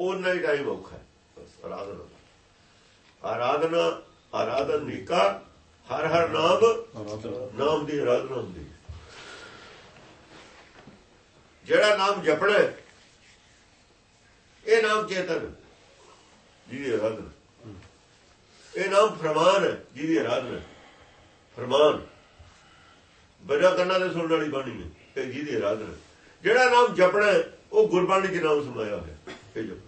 ਉਹਨਾਂ ਹੀ ਟਾਈਮ ਔਖਾ ਹੈ। ਬਸ ਆਰਾਧਨਾ। ਆਰਾਧਨਾ ਆਰਾਧਨ ਨਿਕਾ ਹਰ ਹਰ ਨਾਮ ਨਾਮ ਦੀ ਆਰਾਧਨਾ ਹੁੰਦੀ ਜਿਹੜਾ ਨਾਮ ਜਪਣਾ ਇਹ ਨਾਮ ਚੇਤਨ ਜਿਹਦੀ ਆਰਾਧਨਾ ਇਹ ਨਾਮ ਫਰਮਾਨ ਜਿਹਦੀ ਆਰਾਧਨਾ ਫਰਮਾਨ। ਬਜਾ ਕੰਨਾਂ ਦੇ ਸੁਣਨ ਵਾਲੀ ਬਾਣੀ ਹੈ ਇਹ ਜਿਹਦੀ ਆਰਾਧਨਾ ਜਿਹੜਾ ਨਾਮ ਜਪਣਾ ਉਹ ਗੁਰਬਾਣੀ ਚ ਨਾਮ ਸਮਾਇਆ ਹੋਇਆ ਇਹ ਜਪਣਾ।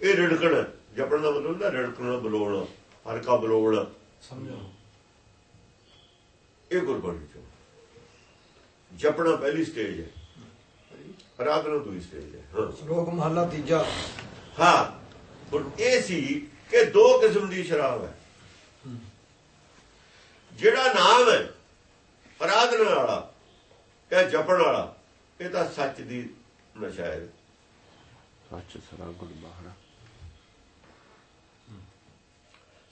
ਇਹ ਰਿੜਕਣਾ ਜਪਣ ਦਾ ਮਤਲਬ ਹੁੰਦਾ ਰਿੜਕਣਾ ਬਲੋਣਾ ਹਰਕਾ ਬਲੋਣਾ ਸਮਝੋ। ਇਹ ਗੁਰਬਾਣੀ ਚ। ਜਪਣਾ ਪਹਿਲੀ ਸਟੇਜ ਹੈ। ਆਰਾਧਨਾ ਦੂਜੀ ਸਟੇਜ ਹੈ। ਹਾਂ। ਸ਼ਲੋਕ ਮਹਲਾ ਤੀਜਾ। ਹਾਂ। ਹੁਣ ਇਹ ਸੀ ਕਿ ਦੋ ਕਿਸਮ ਦੀ ਸ਼ਰਾਬ ਹੈ। ਜਿਹੜਾ ਨਾਮ ਹੈ ਆਰਾਧਨਾ ਵਾਲਾ ਇਹ ਜਪਣ ਵਾਲਾ ਇਹ ਤਾਂ ਸੱਚ ਦੀ ਨਸ਼ਾ ਹੈ। ਸੱਚ ਸਰਾ ਗੁਰ ਬਾਹਰਾ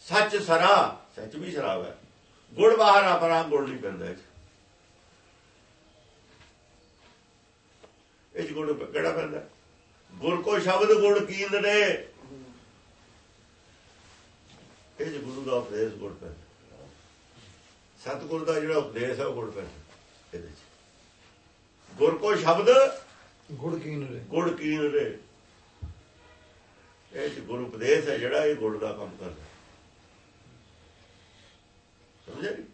ਸੱਚ ਸਰਾ ਸੱਚ ਵੀ ਸ਼ਰਾਬ ਹੈ ਗੁੜ ਬਾਹਰ ਆ ਪਰ ਆ ਗੁੜ ਨਹੀਂ ਪੈਂਦਾ ਇਹ ਗੁੜ ਕਿਹੜਾ ਪੈਂਦਾ? ਗੁਰ ਕੋ ਸ਼ਬਦ ਗੁੜ ਕੀਨ ਨੇ। ਇਹ ਗੁਰੂ ਦਾ ਉਪਦੇਸ਼ ਗੁੜ ਪੈਂਦਾ। ਸਤਿਗੁਰ ਦਾ ਜਿਹੜਾ ਉਪਦੇਸ਼ ਹੈ ਉਹ ਗੁੜ ਪੈਂਦਾ ਇਹਦੇ 'ਚ। ਗੁਰ ਕੋ ਸ਼ਬਦ ਗੁੜ ਕੀਨ ਰੇ ਗੁੜ ਕੀਨ ਨੇ। ਇਹ ਗੁਰੂ ਉਪਦੇਸ਼ ਹੈ ਜਿਹੜਾ ਇਹ ਗੁੜ ਦਾ ਕੰਮ ਕਰਦਾ ਸਮਝਿਆ ਜੀ?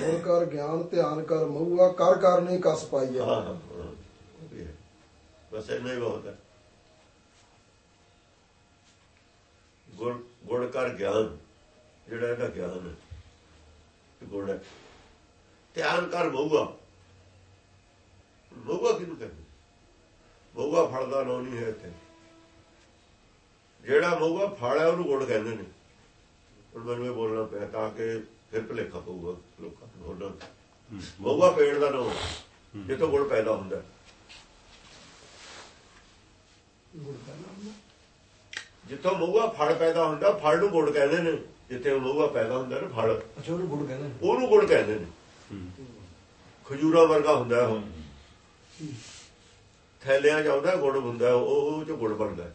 ਗੁਰ ਕਰ ਗਿਆਨ, ਧਿਆਨ ਕਰ ਮਊਆ ਕਰ ਕਰ ਨਹੀਂ ਕਸ ਪਾਈਆ ਬਸ ਇੰਨਾ ਹੀ ਬਹੁਤ ਹੈ। ਗੁਰ ਗੁੜ ਕਰ ਗਿਆਨ, ਜਿਹੜਾ ਇਹਦਾ ਗਿਆਨ ਹੈ, ਇਹ ਗੁੜ ਹੈ। ਧਿਆਨ ਕਰ ਮਊਆ ਮਊਆ ਕਿਹਨੂੰ ਕਹਿੰਦੇ? ਮਊਆ ਫੜਦਾ ਦਾ ਨਾਂ ਨਹੀਂ ਹੈ ਇੱਥੇ। ਜਿਹੜਾ ਮਊਆ ਫਲ ਉਹਨੂੰ ਗੁੜ ਕਹਿੰਦੇ ਨੇ। ਹੁਣ ਮੈਨੂੰ ਇਹ ਬੋਲਣਾ ਪਿਆ ਤਾਂ ਕਿ ਫਿਰ ਭੁਲੇਖਾ ਪਊਗਾ ਲੋਕਾਂ ਨੂੰ ਨੂੰ। ਮਊਆ ਪੇੜ ਦਾ ਨਾਮ ਜਿੱਥੋਂ ਗੁੜ ਪੈਦਾ ਹੁੰਦਾ ਜਿੱਥੋਂ ਮਊਆ ਫਲ ਪੈਦਾ ਹੁੰਦਾ ਫਲ ਨੂੰ ਗੁੜ ਕਹਿੰਦੇ ਨੇ। ਜਿੱਥੇ ਮਊਆ ਪੈਦਾ ਹੁੰਦਾ ਨਾ ਫਲ ਅੱਛਾ ਉਹਨੂੰ ਗੁੜ ਕਹਿੰਦੇ ਨੇ। ਉਹਨੂੰ ਗੁੜ ਕਹਿੰਦੇ ਨੇ। ਖਜੂਰਾ ਵਰਗਾ ਹੁੰਦਾ ਉਹ। ਥੈਲਿਆਂ ਆਉਂਦਾ ਗੁੜ ਹੁੰਦਾ ਉਹ ਉਹ 'ਚ ਗੁੜ ਬਣਦਾ।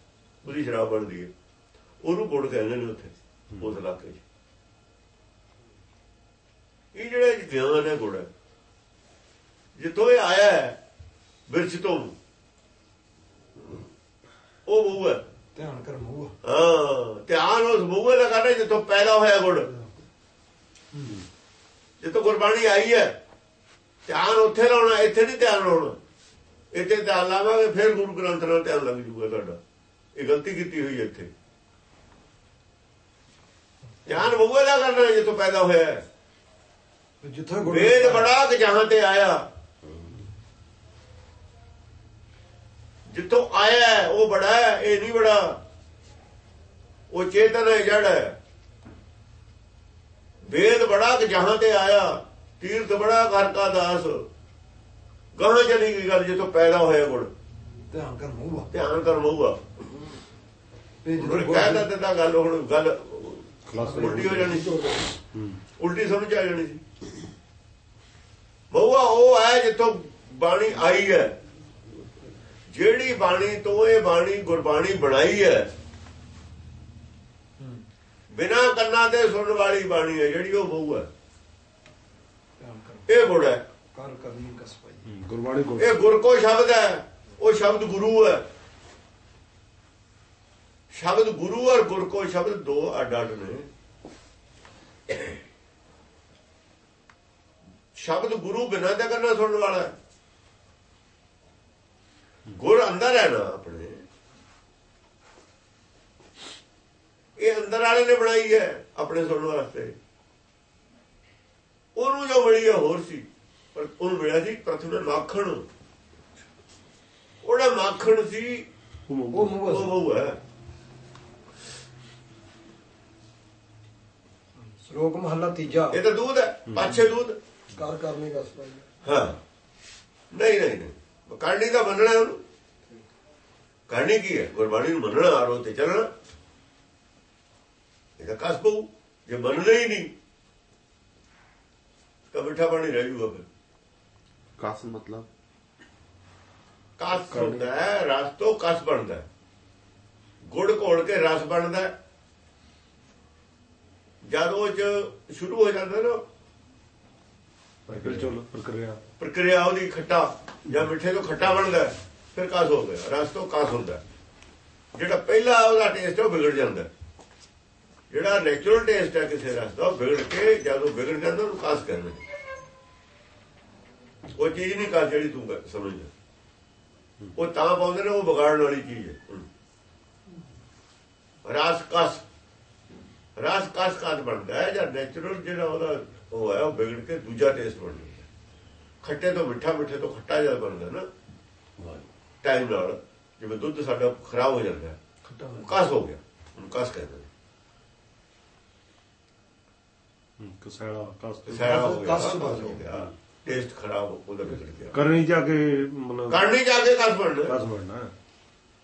ਉਹਦੀ ਸ਼ਰਾਬ ਬਣਦੀ ਹੈ। ਉਹਨੂੰ ਗੁੜ ਕਹਿੰਦੇ ਨੇ ਉੱਥੇ ਉਸ ਇਲਾਕੇ 'ਚ। ਇਹ ਜਿਹੜਾ ਗਿਆਨ ਹੈ ਗੁੜ। ਹੈ ਜਿੱਥੋਂ ਇਹ ਆਇਆ ਹੈ ਬਿਰਛ ਤੋਂ। ਉਹ ਮਊਆ ਹੈ। ਧਿਆਨ ਕਰ ਮਊਆ ਹਾਂ ਧਿਆਨ ਉਸ ਦਾ ਕਰਨਾ ਜਿੱਥੋਂ ਪੈਦਾ ਹੋਇਆ ਗੁੜ। ਜਿੱਥੋਂ ਗੁਰਬਾਣੀ ਆਈ ਹੈ ਧਿਆਨ ਉੱਥੇ ਲਾਉਣਾ ਇੱਥੇ ਨਹੀਂ ਧਿਆਨ ਲਾਉਣਾ। ਇੱਥੇ ਧਿਆਨ ਲਾਵਾਂਗੇ ਫਿਰ ਗੁਰੂ ਗ੍ਰੰਥ ਨਾਲ ਧਿਆਨ ਲੱਗ ਜੂਗਾ ਤੁਹਾਡਾ ਇਹ ਗਲਤੀ ਕੀਤੀ ਹੋਈ ਇੱਥੇ। ਧਿਆਨ ਮੂਹੇ ਦਾ ਕਰਨਾ ਜਿੱਥੋਂ ਪੈਦਾ ਹੋਇਆ ਹੈ। ਜਿੱਥੇ ਵੇਦ ਬੜਾ ਕਿ ਜਹਾਂ ਤੇ ਆਇਆ। ਜਿੱਥੋਂ ਆਇਆ ਉਹ ਬੜਾ ਹੈ ਇਹ ਨਹੀਂ ਬੜਾ। ਉਹ ਚੇਤਨ ਹੈ ਜੜ ਹੈ। ਵੇਦ ਬੜਾ ਕਿ ਜਹਾਂ ਤੇ ਆਇਆ। ਤੀਰਥ ਬੜਾ ਘਰ ਕਾ ਦਾਸ। ਗਾਹਾਂ ਚਲੀ ਗਈ ਗੱਲ ਜਿੱਥੋਂ ਪੈਦਾ ਹੋਇਆ ਗੁੜ ਧਿਆਨ ਕਰ ਮਊਆ ਧਿਆਨ ਕਰ ਮਊਗਾ ਇਹ ਜਦੋਂ ਹੁਣ ਗੁੜ ਕਹਿ ਦਿੱਤਾ ਤਾਂ ਗੱਲ ਹੁਣ ਗੱਲ ਖਲਾਸ ਉਲਟੀ ਹੋ ਜਾਣੀ ਸੀ। ਉਲਟੀ ਸਮਝ ਆ ਜਾਣੀ ਸੀ। ਮਊਆ ਉਹ ਹੈ ਜਿੱਥੋਂ ਬਾਣੀ ਆਈ ਹੈ। ਜਿਹੜੀ ਬਾਣੀ ਤੋਂ ਇਹ ਬਾਣੀ ਗੁਰਬਾਣੀ ਬਣਾਈ ਹੈ ਬਿਨਾ ਕੰਨਾਂ ਦੇ ਸੁਣਨ ਵਾਲੀ ਬਾਣੀ ਹੈ ਜਿਹੜੀ ਉਹ ਮਊ ਹੈ। ਇਹ ਗੁੜ ਹੈ। ਕਰ ਕਰ ਨਹੀਂ ਕਸ ਪਾਈਆ ਗੁਰਬਾਣੀ ਗੁਰ ਇਹ ਗੁਰ ਕੋ ਸ਼ਬਦ ਹੈ ਉਹ ਸ਼ਬਦ ਗੁਰੂ ਹੈ। ਸ਼ਬਦ ਗੁਰੂ ਔਰ ਗੁਰ ਕੋ ਸ਼ਬਦ ਦੋ ਅੱਡ ਅੱਡ ਨੇ। ਸ਼ਬਦ ਗੁਰੂ ਬਿਨਾਂ ਦਾ ਕਰਨਾ ਸੁਣਨ ਵਾਲਾ ਹੈ। ਗੁਰ ਅੰਦਰ ਹੈ ਨਾ ਆਪਣੇ। ਇਹ ਅੰਦਰ ਵਾਲੇ ਨੇ ਬਣਾਈ ਹੈ ਆਪਣੇ ਸੁਣਨ ਵਾਸਤੇ। ਉਹਨੂੰ ਜੋ ਮਿਲੀ ਹੈ ਹੋਰ ਸੀ। ਪਰ ਉਹਨੂੰ ਮਿਲਿਆ ਸੀ ਪ੍ਰਥਮ ਮਾਖਣ। ਉਹਦਾ ਮਾਖਣ ਸੀ ਉਹ। ਉਹ ਹੈ। ਸ਼ਲੋਕ ਮਹਲਾ ਤੀਜਾ। ਇਹ ਤਾਂ ਦੁੱਧ ਹੈ। ਪਾਛੇ ਦੁੱਧ। ਕਰ ਕਰ ਨਹੀਂ ਕਸ ਪਾਈਆ ਹਾਂ। ਨਹੀਂ ਨਹੀਂ ਨਹੀਂ। ਕਰਨੀ ਤਾਂ ਮੰਨਣਾ ਹੈ ਉਹਨੂੰ। ਕਰਨੀ ਕੀ ਹੈ? ਗੁਰਬਾਣੀ ਨੂੰ ਮੰਨਣਾ ਆਰੋ ਤੇ ਚੱਲਣਾ। ਇਹਦਾ ਕਸ ਪਊ। ਜੇ ਮੰਨਣਾ ਹੀ ਨਹੀਂ ਤਾਂ ਮਿੱਠਾ ਪਾਣੀ ਰਹਿ ਜੂਗਾ ਫਿਰ। ਕਸ ਮਤਲਬ? ਕਸ ਹੁੰਦਾ ਹੈ ਰਸ ਤੋਂ ਕਸ ਬਣਦਾ ਹੈ। ਗੁੜ ਘੋਲ ਕੇ ਰਸ ਬਣਦਾ। ਜਦ ਉਹ ਚ ਸ਼ੁਰੂ ਹੋ ਜਾਂਦਾ ਨਾ ਫਿਰ ਪ੍ਰਕਿਰਿਆ। ਪ੍ਰਕਿਰਿਆ ਉਹਦੀ ਖੱਟਾ, ਜਾਂ ਮਿੱਠੇ ਤੋਂ ਖੱਟਾ ਬਣਦਾ ਫਿਰ ਕਸ ਹੋ ਗਿਆ, ਰਸ ਤੋਂ ਕਸ ਹੁੰਦਾ ਜਿਹੜਾ ਪਹਿਲਾ ਉਹਦਾ ਟੇਸਟ ਉਹ ਵਿਗੜ ਜਾਂਦਾ ਜਿਹੜਾ ਨੈਚੁਰਲ ਟੇਸਟ ਹੈ ਕਿਸੇ ਰਸ ਦਾ, ਉਹ ਵਿਗੜ ਕੇ ਜਦੋਂ ਵਿਗੜ ਜਾਂਦਾ, ਉਹਨੂੰ ਕਸ ਕਹਿੰਦੇ ਉਹ ਚੀਜ਼ ਨਹੀਂ ਕਸ ਜਿਹੜੀ ਤੂੰ ਸਮਝ ਉਹ ਤਾਂ ਪਾਉਂਦੇ ਨੇ, ਉਹ ਵਿਗਾੜਨ ਵਾਲੀ ਚੀਜ਼ ਹੈ। ਰਸ ਕਸ। ਰਸ ਕਸ ਕਸ ਬਣਦਾ ਹੈ, ਜਾਂ ਨੈਚੁਰਲ ਜਿਹੜਾ ਉਹਦਾ ਉਹ ਹੈ ਉਹ ਵਿਗੜ ਕੇ ਦੂਜਾ ਟੇਸਟ ਬਣ ਜਾਂਦਾ। ਖੱਟੇ ਤੋਂ ਮਿੱਠਾ ਮਿੱਠੇ ਤੋਂ ਖੱਟਾ ਜਿਹਾ ਬਣਦਾ ਨਾ। ਟਾਈਮ ਨਾਲ ਜਿਵੇਂ ਦੁੱਧ ਸਾਡਾ ਖਰਾਬ ਹੋ ਜਾਂਦਾ ਹੈ ਕਸ ਹੋ ਗਿਆ ਉਹਨੂੰ ਕਸ ਕਹਿੰਦੇ ਨੇ। ਹੂੰ, ਕਸੈਲਾ ਕਸ ਹੋ ਗਿਆ ਕਸ ਕਸ ਬਣ ਹੋ ਗਿਆ। ਟੇਸਟ ਖਰਾਬ ਉਹਦਾ ਵਿਗੜ ਗਿਆ। ਕਰਨੀ ਜਾ ਕੇ ਮਤਲਬ ਕਰਨੀ ਜਾ ਕੇ ਕਸ ਬਣਨਾ ਕਸ ਬਣਨਾ।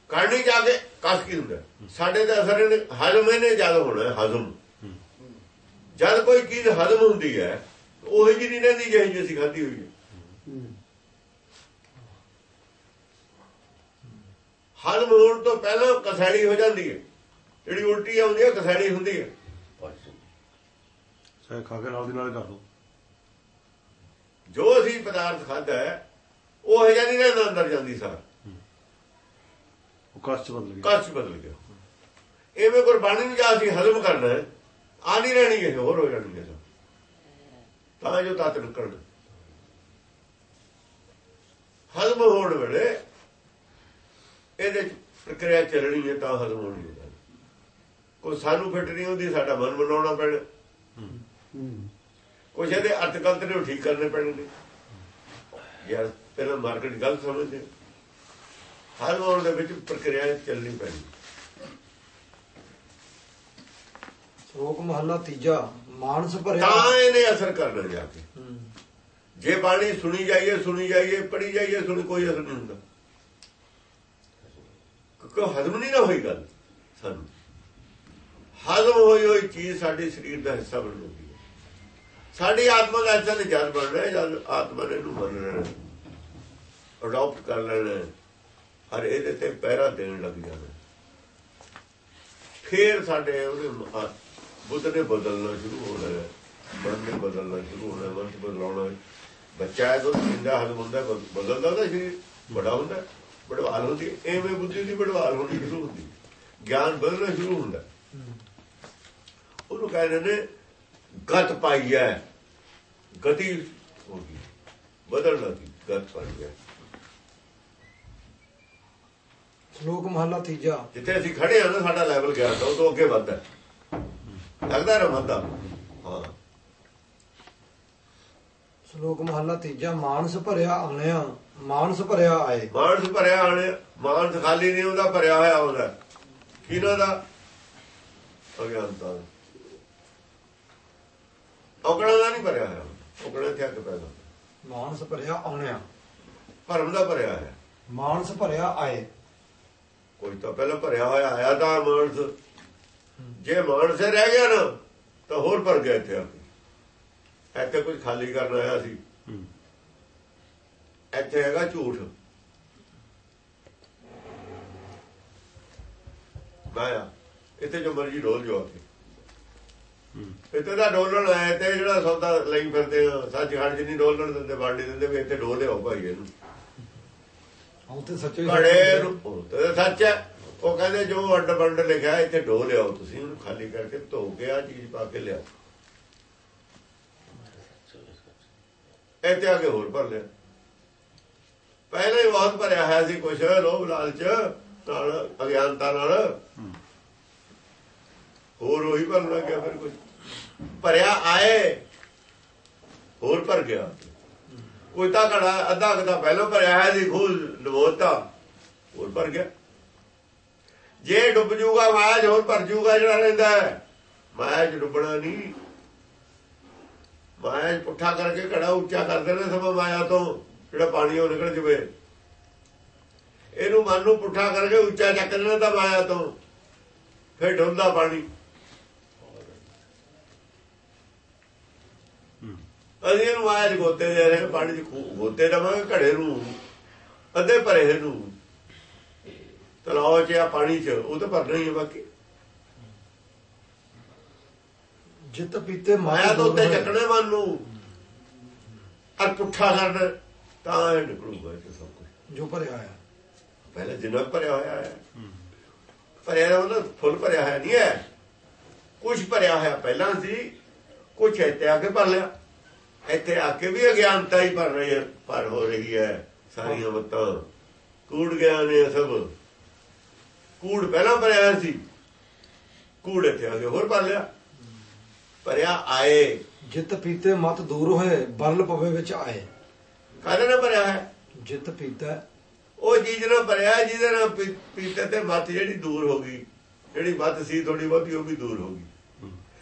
ਕਰਨੀ ਜਾ ਕੇ ਕਸ ਕੀ ਹੁੰਦਾ? ਸਾਡੇ ਤੇ ਅਸਰ ਨੇ ਹਜ਼ਮ ਇਹਨੇ ਜਦ ਹੋਣਾ ਹਜ਼ਮ। ਜਦ ਕੋਈ ਚੀਜ਼ ਹਜ਼ਮ ਹੁੰਦੀ ਹੈ ਉਹ ਜਿਹੀ ਨਹੀਂ ਰਹਿੰਦੀ ਜਿਹੀ ਜਿਹੀ ਅਸੀਂ ਖਾਧੀ ਹੋਈ ਹੈ। ਹਜ਼ਮ ਹੋਣ ਤੋਂ ਪਹਿਲਾਂ ਕਸੈੜੀ ਹੋ ਜਾਂਦੀ ਹੈ। ਜਿਹੜੀ ਉਲਟੀ ਆਉਂਦੀ ਹੈ ਕਸੈੜੀ ਹੁੰਦੀ ਹੈ। ਚਾਹੇ ਖਾ ਕੇ ਨਾਲ ਦੀ ਨਾਲ ਕਰ ਲਓ। ਜੋ ਅਸੀਂ ਪਦਾਰਥ ਖਾਦਾ ਹੈ ਉਹ ਹੈ ਨਹੀਂ ਰਹਿੰਦਾ ਅੰਦਰ ਜਾਂਦੀ ਸਾਰ। ਉਹ ਕਸ ਚ ਬਦਲ ਗਿਆ। ਕਸ 'ਚ ਬਦਲ ਗਿਆ। ਐਵੇਂ ਗੁਰਬਾਣੀ ਨੂੰ ਜਾਂ ਅਸੀਂ ਹਜ਼ਮ ਕਰਨਾ ਹੈ ਆ ਨਹੀਂ ਰਹਿਣੀ ਇਹ ਹੋਰ ਹੋ ਜਾਣੀ ਸਭ ਤਾਂ ਜੋ ਤਤ ਨਿਕਲਣ ਹਜ਼ਮ ਹੋਣ ਵੇਲੇ ਇਹਦੇ ਪ੍ਰਕਿਰਿਆ ਚੱਲਣੀ ਹੈ ਤਾਂ ਹਜ਼ਮ ਹੋਣੀ ਹੈ। ਕੋਈ ਸਾਨੂੰ ਫਿੱਟ ਨਹੀਂ ਹੁੰਦੀ, ਸਾਡਾ ਮਨ ਬਣਾਉਣਾ ਪੈਣਾ। ਕੁਛ ਇਹਦੇ ਅਰਥ ਗਲਤ ਨੇ ਉਹ ਠੀਕ ਕਰਨੇ ਪੈਣੇ ਨੇ ਯਾਰ, ਪਹਿਲਾਂ ਮਾਰਕੀਟ ਗਲਤ ਸਮਝਦੇ। ਹਰ ਮੋੜ ਦੇ ਵਿੱਚ ਪ੍ਰਕਿਰਿਆ ਚੱਲਣੀ ਪੈਣੀ। ਸ਼ਲੋਕ ਮਹੱਲਾ ਤੀਜਾ ਮਾਨਸ ਭਰਿਆ। ਤਾਂ ਇਹਨੇ ਅਸਰ ਕਰਨਾ ਜਾ ਕੇ। ਜੇ ਬਾਣੀ ਸੁਣੀ ਜਾਈਏ ਸੁਣੀ ਜਾਈਏ ਪੜੀ ਜਾਈਏ ਸੁਣੀ ਕੋਈ ਅਸਰ ਨਹੀਂ ਹੁੰਦਾ। ਕਿਉਂਕਿ ਹਜ਼ਮ ਨਹੀਂ ਨਾ ਹੋਈ ਗੱਲ ਸਾਨੂੰ। ਹਜ਼ਮ ਹੋਈ ਹੋਈ ਚੀਜ਼ ਸਾਡੇ ਸਰੀਰ ਦਾ ਹਿੱਸਾ ਬਣ ਜਾਂਦੀ ਹੈ। ਸਾਡੀ ਆਤਮਾ ਦਾ ਹਿੱਸਾ ਨਹੀਂ ਜਦ ਬਣ ਰਿਹਾ ਜਦ ਆਤਮਾ ਨੇ ਇਹਨੂੰ ਮੰਨ ਲੈਣਾ ਅਡਾਪਟ ਕਰ ਲੈਣਾ ਹਰ ਇਹਦੇ ਤੇ ਪਹਿਰਾ ਦੇਣ ਲੱਗ ਜਾਣਾ ਫੇਰ ਸਾਡੇ ਉਹਦੇ ਬੁੱਧ ਨੇ ਬਦਲਣਾ ਸ਼ੁਰੂ ਹੋਣਾ ਹੈ ਮਨ ਨੇ ਬਦਲਣਾ ਸ਼ੁਰੂ ਹੋਣਾ ਹੈ, ਮਨ ਬਦਲਾਉਣਾ ਹੈ। ਬੱਚਾ ਹੈ ਤਾਂ ਜਿੰਦਾ ਹਜ਼ਮ ਹੁੰਦਾ ਬਦਲਦਾ ਉਹਦਾ ਸਰੀਰ ਬੜਾ ਹੁੰਦਾ ਬੜਵਾਲ ਹੁੰਦੀ। ਐਵੇਂ ਬੁੱਧੀ ਦੀ ਬੜਵਾਲ ਹੋਣੀ ਸ਼ੁਰੂ ਹੁੰਦੀ। ਗਿਆਨ ਬਦਲਣਾ ਸ਼ੁਰੂ ਹੁੰਦਾ। ਉਹਨੂੰ ਕਹਿੰਦੇ ਨੇ ਗਤ ਪਾਈ ਹੈ ਗਤੀ ਹੋ ਗਈ ਬਦਲਣਾ ਦੀ ਗਤ ਪਾਈ ਹੈ ਸ਼ਲੋਕ ਮਹੱਲਾ ਤੀਜਾ ਜਿੱਥੇ ਅਸੀਂ ਖੜੇ ਹਾਂ ਨਾ ਸਾਡਾ ਲੈਵਲ ਗਿਆ ਤਾਂ ਉਹ ਤੋਂ ਅੱਗੇ ਵੱਧਦਾ ਹੈ। ਲੱਗਦਾ ਨਾ ਵੱਧਦਾ ਹਾਂ। ਸ਼ਲੋਕ ਮਹੱਲਾ ਤੀਜਾ ਮਾਨਸ ਭਰਿਆ ਆਣਿਆ ਮਾਨਸ ਭਰਿਆ ਆਏ। ਮਾਨਸ ਭਰਿਆ ਆਣੇ ਮਾਨਸ ਖਾਲੀ ਨਹੀਂ ਹੁੰਦਾ ਭਰਿਆ ਹੋਇਆ ਹੁੰਦਾ। ਕਿਹਨਾਂ ਦਾ? ਅਗਿਆਨਤਾ ਦਾ। ਔਗਣਾ ਦਾ ਨਹੀਂ ਭਰਿਆ ਹੋਇਆ। ਔਗਣਾ ਤੇ ਅੱਗ ਪੈਦਾ ਮਾਨਸ ਭਰਿਆ ਆਣਿਆ ਭਰਮ ਦਾ ਭਰਿਆ ਹੈ ਮਾਨਸ ਭਰਿਆ ਆਏ। ਕੋਈ ਤਾਂ ਪਹਿਲਾਂ ਭਰਿਆ ਹੋਇਆ ਆਇਆ ਤਾਂ ਮਾਨਸ। ਜੇ ਮਾਨਸੇ ਰਹਿ ਗਿਆ ਨਾ ਤਾਂ ਹੋਰ ਭਰ ਗਿਆ ਇੱਥੇ ਆ ਕੇ। ਇੱਥੇ ਕੁਝ ਖਾਲੀ ਕਰਨ ਆਇਆ ਸੀ। ਇੱਥੇ ਹੈਗਾ ਝੂਠ। ਮਾਇਆ ਇੱਥੇ ਜੋ ਮਰਜ਼ੀ ਡੋਲ ਜੋ ਆਕੇ ਇੱਥੇ ਦਾ ਡੋਲਣ ਆਇਆ ਤੇ ਜਿਹੜਾ ਸੌਦਾ ਲਈ ਫਿਰਦੇ ਆ ਸੱਚ ਖੜ ਜਿੰਨੀ ਡੋਲਣ ਦਿੰਦੇ ਬਾੜੀ ਦਿੰਦੇ ਵੀ ਇੱਥੇ ਡੋਲ ਲਿਆਓ ਭਾਈ ਇਹਨੂੰ। ਹੁਣ ਤੇ ਸੱਚੇ ਘੜੇ ਨੂੰ ਉਹ ਤੇ ਸੱਚ ਹੈ। ਉਹ ਕਹਿੰਦੇ ਜੋ ਅੱਡ ਬੰਡ ਲਿਖਿਆ, ਇੱਥੇ ਢੋ ਲਿਆਓ ਤੁਸੀਂ, ਉਹਨੂੰ ਖਾਲੀ ਕਰਕੇ ਧੋ ਕੇ ਆ ਚੀਜ਼ ਪਾ ਕੇ ਲਿਆਓ। ਇੱਥੇ ਆ ਕੇ ਹੋਰ ਭਰ ਲਿਆ। ਪਹਿਲੇ ਹੀ ਬਹੁਤ ਭਰਿਆ ਹੋਇਆ ਸੀ ਕੁਛ ਲੋਭ ਲਾਲਚ ਨਾਲ ਅਗਿਆਨਤਾ ਨਾਲ। ਹੋਰ ਉਹੀ ਭਰਨ ਲੱਗਿਆ ਫਿਰ ਕੁਝ ਭਰਿਆ ਆਏ, ਹੋਰ ਭਰ ਗਿਆ। ਕੋਈ ਤਾਂ ਘੜਾ, ਅੱਧਾ ਕੁ ਤਾਂ ਪਹਿਲਾਂ ਭਰਿਆ ਹੈ ਸੀ, ਖੂਹ ਡਬੋਤਾ ਹੋਰ ਭਰ ਗਿਆ। ਜੇ ਡੁੱਬ ਜੂਗਾ ਮਾਇਆ 'ਚ ਹੋਰ ਭਰ ਜੂਗਾ ਜਿਹੜਾ ਰਹਿੰਦਾ ਮਾਇਆ 'ਚ ਡੁੱਬਣਾ ਨਹੀਂ। ਮਾਇਆ ਪੁੱਠਾ ਕਰਕੇ ਘੜਾ ਉੱਚਾ ਕਰਦੇ ਦੇਣਾ ਸਭ ਮਾਇਆ ਤੋਂ, ਜਿਹੜਾ ਪਾਣੀ ਉਹ ਨਿਕਲ ਜਵੇ। ਇਹਨੂੰ ਮਨ ਨੂੰ ਪੁੱਠਾ ਕਰਕੇ ਉੱਚਾ ਚੱਕ ਦੇਣਾ ਤਾਂ ਮਾਇਆ ਤੋਂ। ਫਿਰ ਡੁੱਲਦਾ ਪਾਣੀ। ਅਸੀਂ ਇਹਨੂੰ ਮਾਇਆ 'ਚ ਗੋਤੇ ਦੇ ਰਹੇ ਪਾਣੀ 'ਚ ਗੋਤੇ ਦੇਵਾਂਗੇ, ਘੜੇ ਨੂੰ, ਅੱਧੇ ਭਰੇ ਨੂੰ। ਤਲਾਅ 'ਚ ਜਾਂ ਪਾਣੀ 'ਚ ਉਹ ਤਾਂ ਭਰਨਾ ਹੀ ਹੈ ਬਾਕੀ। ਜਿਤ ਪੀਤੇ ਮਾਇਆ ਤੋਂ ਉੱਤੇ। ਚੱਕਣੇ ਮਨ ਨੂੰ। ਅਰ ਪੁੱਠਾ ਕਰਨਾ ਤਾਂ ਇਹ ਨਿਕਲੂਗਾ ਇਹ ਸਭ ਕੁਝ ਜੋ ਭਰਿਆ ਹੋਇਆ। ਪਹਿਲੇ ਜਿੰਨਾ ਭਰਿਆ ਹੋਇਆ ਹੈ। ਭਰਿਆ ਦਾ ਮਤਲਬ ਫੁੱਲ ਭਰਿਆ ਹੋਇਆ ਨਹੀਂ ਹੈ। ਕੁਝ ਭਰਿਆ ਹੋਇਆ ਪਹਿਲਾਂ ਸੀ ਕੁਝ ਇੱਥੇ ਆ ਕੇ ਭਰ ਲਿਆ। ਇੱਥੇ ਆ ਕੇ ਵੀ ਅਗਿਆਨਤਾ ਹੀ ਭਰ ਰਹੀ ਹੈ ਭਰ ਹੋ ਰਹੀ ਹੈ ਸਾਰੀਆਂ ਮਤਾਂ ਕੂੜ ਗਿਆ ਨੇ ਸਭ। ਕੂੜ ਪਹਿਲਾਂ ਭਰਿਆ ਸੀ। ਕੂੜ ਇੱਥੇ ਆ ਕੇ ਹੋਰ ਭਰ ਲਿਆ। ਭਰਿਆ ਆਏ। ਜਿਤ ਪੀਤੇ ਮਤ ਦੂਰ ਹੋਏ ਬਰਲ ਪਵੇ ਵਿੱਚ ਆਏ। ਕਾਹਦੇ ਨਾਲ ਭਰਿਆ ਹੈ? ਜਿਤ ਪੀਤਾ। ਉਹ ਚੀਜ਼ ਨਾਲ ਭਰਿਆ ਜਿਹਦੇ ਨਾਲ ਪੀਤੇ ਤੇ ਮੱਤ ਜਿਹੜੀ ਦੂਰ ਹੋ ਗਈ। ਜਿਹੜੀ ਮੱਤ ਸੀ ਥੋੜੀ ਬਹੁਤੀ ਉਹ ਵੀ ਦੂਰ ਹੋ ਗਈ।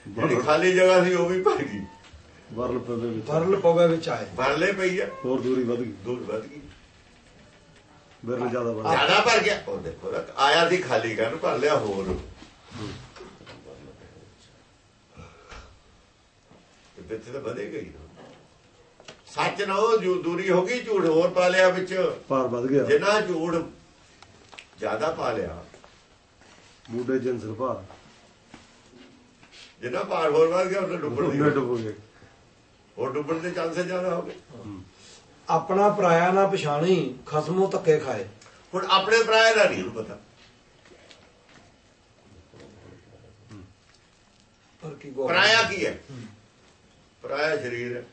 ਜਿਹੜੀ ਖਾਲੀ ਜਗ੍ਹਾ ਸੀ ਉਹ ਵੀ ਭਰ ਗਈ। ਵਰਲ ਪਵੇ ਵਿੱਚ ਬਰਲ ਪਵੇ ਵਿੱਚ ਆਏ। ਭਰ ਲੈ ਪਈ ਹੈ ਹੋਰ ਦੂਰੀ ਵੱਧ ਗਈ। ਦੂਰ ਵੱਧ ਗਈ। ਵਿਰਲ ਜ਼ਿਆਦਾ ਵੱਧ। ਜ਼ਿਆਦਾ ਭਰ ਗਿਆ। ਉਹ ਦੇਖੋ ਆਇਆ ਸੀ ਖਾਲੀ ਕਰਨ ਭਰ ਲਿਆ ਹੋਰ। ਵਿੱਚ ਤਾਂ ਵਧੇ ਗਈ ਸੱਚ ਨਾ ਉਹ ਜੋ ਦੂਰੀ ਹੋ ਗਈ ਝੂਠ ਹੋਰ ਪਾ ਲਿਆ ਵਿੱਚ। ਭਾਰ ਵੱਧ ਗਿਆ। ਜਿੰਨਾ ਝੂਠ ਜ਼ਿਆਦਾ ਪਾ ਲਿਆ। ਮੂਡੇ ਜਨਸਰ ਭਾਰ। ਜਿੰਨਾ ਭਾਰ ਹੋਰ ਵੱਧ ਗਿਆ ਉਹਨੇ ਡੁੱਬਣ ਦੀ ਡੁੱਬ ਗਏ। ਹੋਰ ਡੁੱਬਣ ਦੇ ਚਾਂਸੇ ਜ਼ਿਆਦਾ ਹੋ ਗਏ। ਆਪਣਾ ਪਰਾਇਆ ਨਾ ਪਛਾਣੀ ਖਸਮੋਂ ਧੱਕੇ ਖਾਏ। ਹੁਣ ਆਪਣੇ ਪ੍ਰਾਇ ਦਾ ਨਹੀਂ ਪਤਾ। ਪਰ ਕੀ ਗੋ ਪਰਾਇਆ ਕੀ ਹੈ? ਪਰਾਇਆ ਸਰੀਰ ਹੈ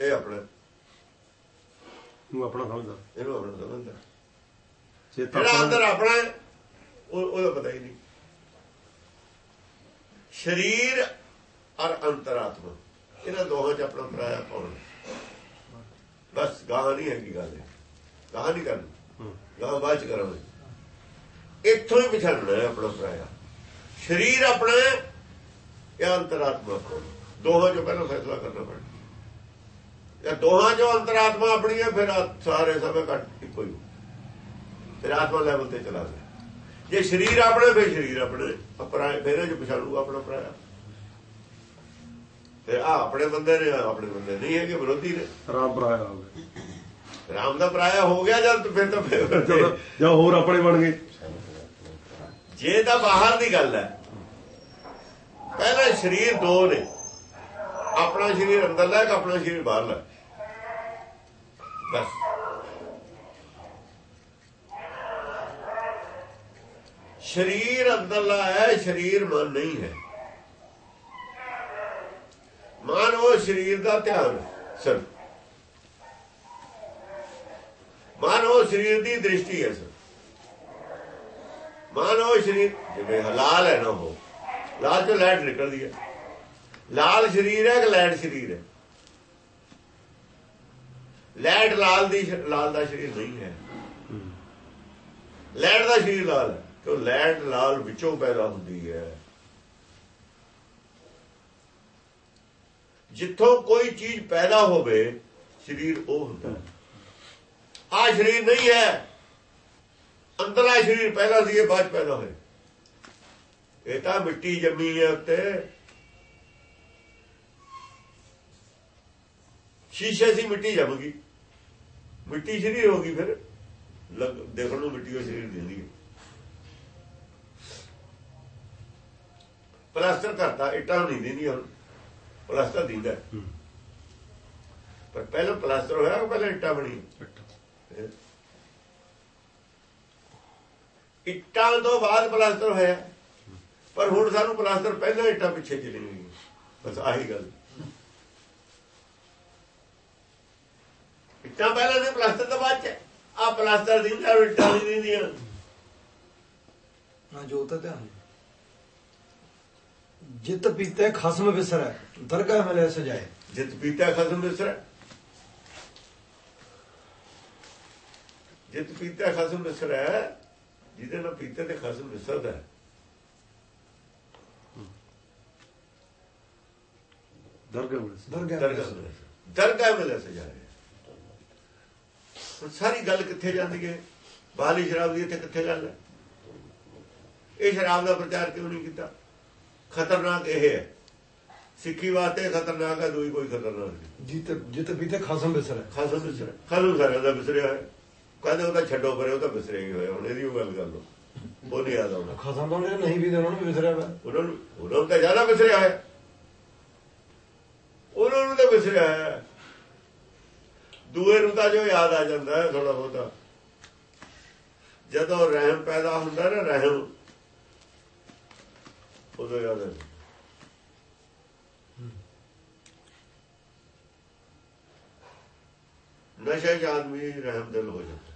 ਇਹ ਆਪਣਾ। ਨੂੰ ਆਪਣਾ ਸਮਝਦਾ। ਇਹਨੂੰ ਆਪਣਾ ਸਮਝਦਾ। ਚੇਤਾ ਜਿਹੜਾ ਅੰਦਰ ਆਪਣਾ ਉਹ ਉਹਦਾ ਪਤਾ ਹੀ ਨਹੀਂ। ਸਰੀਰ ਔਰ ਅੰਤਰਾਤਮਾ ਇਹਨਾਂ ਦੋਹਾਂ 'ਚ ਆਪਣਾ ਪਰਾਇਆ ਕੌਣ ਹੈ? ਬਸ ਗਾਹ ਨਹੀਂ ਹੈਗੀ ਗੱਲ ਗਾਹ ਨਹੀਂ ਕਰਨੀ। ਗਾਹ ਬਾਅਦ ਚ ਕਰਾਂਗੇ। ਇੱਥੋਂ ਹੀ ਪਛਾਣਨਾ ਹੈ ਆਪਣਾ ਪਰਾਇਆ ਸਰੀਰ ਆਪਣਾ ਜਾਂ ਅੰਤਰਾਤਮਾ ਕੋਲ। ਦੋਹਾਂ 'ਚੋਂ ਪਹਿਲਾਂ ਫੈਸਲਾ ਕਰਨਾ ਪੈਣਾ। ਜਾਂ ਦੋਹਾਂ 'ਚੋਂ ਅੰਤਰਾਤਮਾ ਆਪਣੀ ਹੈ ਫਿਰ ਸਾਰੇ ਸਭ ਇਕੱਠ ਇੱਕੋ ਹੀ ਫਿਰ ਆਤਮਾ ਲੈਵਲ ਤੇ ਚਲਾ ਗਿਆ ਜੇ ਸਰੀਰ ਆਪਣੇ ਫਿਰ ਸਰੀਰ ਆਪਣੇ ਆਪਣਾ ਫਿਰ ਇਹ 'ਚ ਪਛਾਣੂ ਆਪਣਾ ਪਰਾਇਆ ਫਿਰ ਆ ਆਪਣੇ ਬੰਦੇ ਨੇ ਆਪਣੇ ਬੰਦੇ ਨਹੀਂ ਹੈਗੇ ਵਿਰੋਧੀ ਨੇ। ਰਾਮ ਪਰਾਇਆ ਹੋ ਗਿਆ। ਰਾਮ ਦਾ ਪਰਾਇਆ ਹੋ ਗਿਆ ਜਦ ਫਿਰ ਤਾਂ ਫਿਰ ਜਦੋਂ ਜਾਂ ਹੋਰ ਆਪਣੇ ਬਣ ਗਏ। ਜੇ ਤਾਂ ਬਾਹਰ ਦੀ ਗੱਲ ਹੈ ਪਹਿਲਾਂ ਸਰੀਰ ਦੋ ਨੇ। ਆਪਣਾ ਸਰੀਰ ਅੰਦਰਲਾ ਹੈ ਕਿ ਆਪਣਾ ਸਰੀਰ ਬਾਹਰਲਾ ਹੈ? ਬਸ। ਸਰੀਰ ਅੰਦਰਲਾ ਹੈ ਸਰੀਰ ਮਨ ਨਹੀਂ ਹੈ। ਮਨ ਉਹ ਸਰੀਰ ਦਾ ਧਿਆਨ ਸਰ। ਮਨ ਉਹ ਸਰੀਰ ਦੀ ਦ੍ਰਿਸ਼ਟੀ ਹੈ ਸਰ। ਮਾਨੋ ਸ਼ਰੀਰ ਜਿਵੇਂ ਹਲਾਲ ਹੈ ਨਾ ਉਹ ਲਾਲ ਤੋਂ ਲਾਈਟ ਨਿਕਲਦੀ ਹੈ। ਲਾਲ ਸ਼ਰੀਰ ਹੈ ਕਿ ਲਾਈਟ ਸ਼ਰੀਰ ਹੈ? ਲਾਈਟ ਲਾਲ ਦੀ ਲਾਲ ਦਾ ਸ਼ਰੀਰ ਨਹੀਂ ਹੈ। ਲਾਈਟ ਦਾ ਸ਼ਰੀਰ ਲਾਲ ਹੈ ਕਿਉਂ ਲਾਈਟ ਲਾਲ ਵਿੱਚੋਂ ਪੈਦਾ ਹੁੰਦੀ ਹੈ? ਜਿੱਥੋਂ ਕੋਈ ਚੀਜ਼ ਪੈਦਾ ਹੋਵੇ, ਸ਼ਰੀਰ ਉਹ ਹੁੰਦਾ ਆ ਸ਼ਰੀਰ ਨਹੀਂ ਹੈ। ਅੰਦਰਲਾ ਸਰੀਰ ਪਹਿਲਾਂ ਸੀ, ਇਹ ਬਾਅਦ ਪੈਦਾ ਹੋਇਆ। ਇਹ ਤਾਂ ਮਿੱਟੀ ਜੰਮੀ ਹੈ ਉੱਤੇ। ਸ਼ੀਸ਼ੇ ਸੀ ਮਿੱਟੀ ਜੰਮ ਗਈ। ਮਿੱਟੀ ਸਰੀਰ ਹੋ ਗਈ ਫਿਰ। ਲੱਗ ਦੇਖਣ ਨੂੰ ਮਿੱਟੀ ਉਹ ਸਰੀਰ ਦਿੰਦੀ ਹੈ। ਪਲਾਸਟਰ ਕਰਤਾ, ਇੱਟਾਂ ਨਹੀਂ ਦਿੰਦੀਆਂ ਹੁਣ। ਪਲਾਸਟਰ ਦਿੰਦਾ। ਪਰ ਪਹਿਲਾਂ ਪਲਾਸਟਰ ਹੋਇਆ ਕਿ ਪਹਿਲਾਂ ਇੱਟਾਂ ਬਣੀ ਇੱਟਾਂ। ਤੋਂ ਬਾਅਦ ਪਲਾਸਟਰ ਹੋਇਆ। ਪਰ ਹੁਣ ਸਾਨੂੰ ਪਲਾਸਟਰ ਪਹਿਲਾਂ ਇੱਟਾਂ ਪਿੱਛੇ ਚਲੀ ਗਈ ਬਸ ਆਹੀ ਗੱਲ। ਇੱਟਾਂ ਪਹਿਲਾਂ ਦੇ ਪਲਾਸਟਰ ਤੋਂ ਬਾਅਦ ਚ। ਆ ਪਲਾਸਟਰ ਦੀ ਜਾਂ ਇੱਟਾਂ ਨਹੀਂ ਦਿੰਦੀਆਂ। ਨਾ ਜੋ ਤਾਂ ਧਿਆਨ। ਜਿਤ ਪੀਤੇ ਖਸਮ ਵਿਸਰੈ ਦਰਗਾਹ ਮਿਲੇ ਸਜਾਏ। ਜਿਤ ਪੀਤਾ ਖਸਮ ਬਿਸਰ ਜਿਤ ਪੀਤਾ ਖਸਮ ਬਿਸਰ ਹੈ ਜਿਹਦੇ ਨਾਲ ਪੀਤੇ ਤੇ ਖਸਮ ਬਿਸਰਦਾ ਹੈ। ਦਰਗਾਹ ਵਿੱਚ ਦਰਗਾਹ ਦਰਗਾਹ ਮਿਲੇ ਦਰਗਾਹ ਮਿਲੇ ਸਜਾਏ। ਹੁਣ ਸਾਰੀ ਗੱਲ ਕਿੱਥੇ ਜਾਂਦੀ ਹੈ? ਬਾਲੀ ਸ਼ਰਾਬ ਦੀ ਇੱਥੇ ਕਿੱਥੇ ਗੱਲ ਹੈ? ਇਹ ਸ਼ਰਾਬ ਦਾ ਪ੍ਰਚਾਰ ਕਿਉਂ ਨਹੀਂ ਕੀਤਾ? ਖਤਰਨਾਕ ਇਹ ਹੈ। ਸਿੱਖੀ ਵਾਸਤੇ ਖਤਰਨਾਕ ਹੈ ਦੂਈ ਕੋਈ ਖਤਰਨਾਕ ਨਹੀਂ। ਜਿਤ ਜਿਤ ਪੀਤੇ ਖਸਮ ਵਿਸਰੈ ਖਾਸਾ ਬਿਸਰ ਖਾਲੂ ਸਾਰਿਆਂ ਦਾ ਬਿਸਰਿਆ ਹੈ ਕਹਿੰਦੇ ਉਹ ਤਾਂ ਛੱਡੋ ਪਰੇ ਉਹ ਤਾਂ ਹੀ ਹੋਇਆ ਹੁਣ ਇਹਦੀ ਉਹ ਗੱਲ ਕਰ ਲਓ। ਉਹ ਨਹੀਂ ਯਾਦ ਆਉਣਾ ਖਸਮ ਤੋਂ ਨਹੀਂ ਵੀ ਉਹਨਾਂ ਨੂੰ ਵੀ ਵਿਸਰਿਆ ਵਾ ਉਹਨਾਂ ਨੂੰ ਉਹਨਾਂ ਤਾਂ ਜ਼ਿਆਦਾ ਵਿਸਰਿਆ ਹੈ ਉਹਨਾਂ ਨੂੰ ਤਾਂ ਵਿਸਰਿਆ ਹੈ ਦੂਏ ਨੂੰ ਤਾਂ ਜੋ ਯਾਦ ਆ ਜਾਂਦਾ ਹੈ ਥੋੜਾ ਬਹੁਤਾ। ਜਦੋਂ ਰਹਿਮ ਪੈਦਾ ਹੁੰਦਾ ਨਾ ਰਹਿਮ ਉਦੋਂ ਯਾਦ ਹੈ ਨਸ਼ੇ 'ਚ ਆਦਮੀ ਰਹਿਮ ਦਿਲ ਹੋ ਜਾਂਦਾ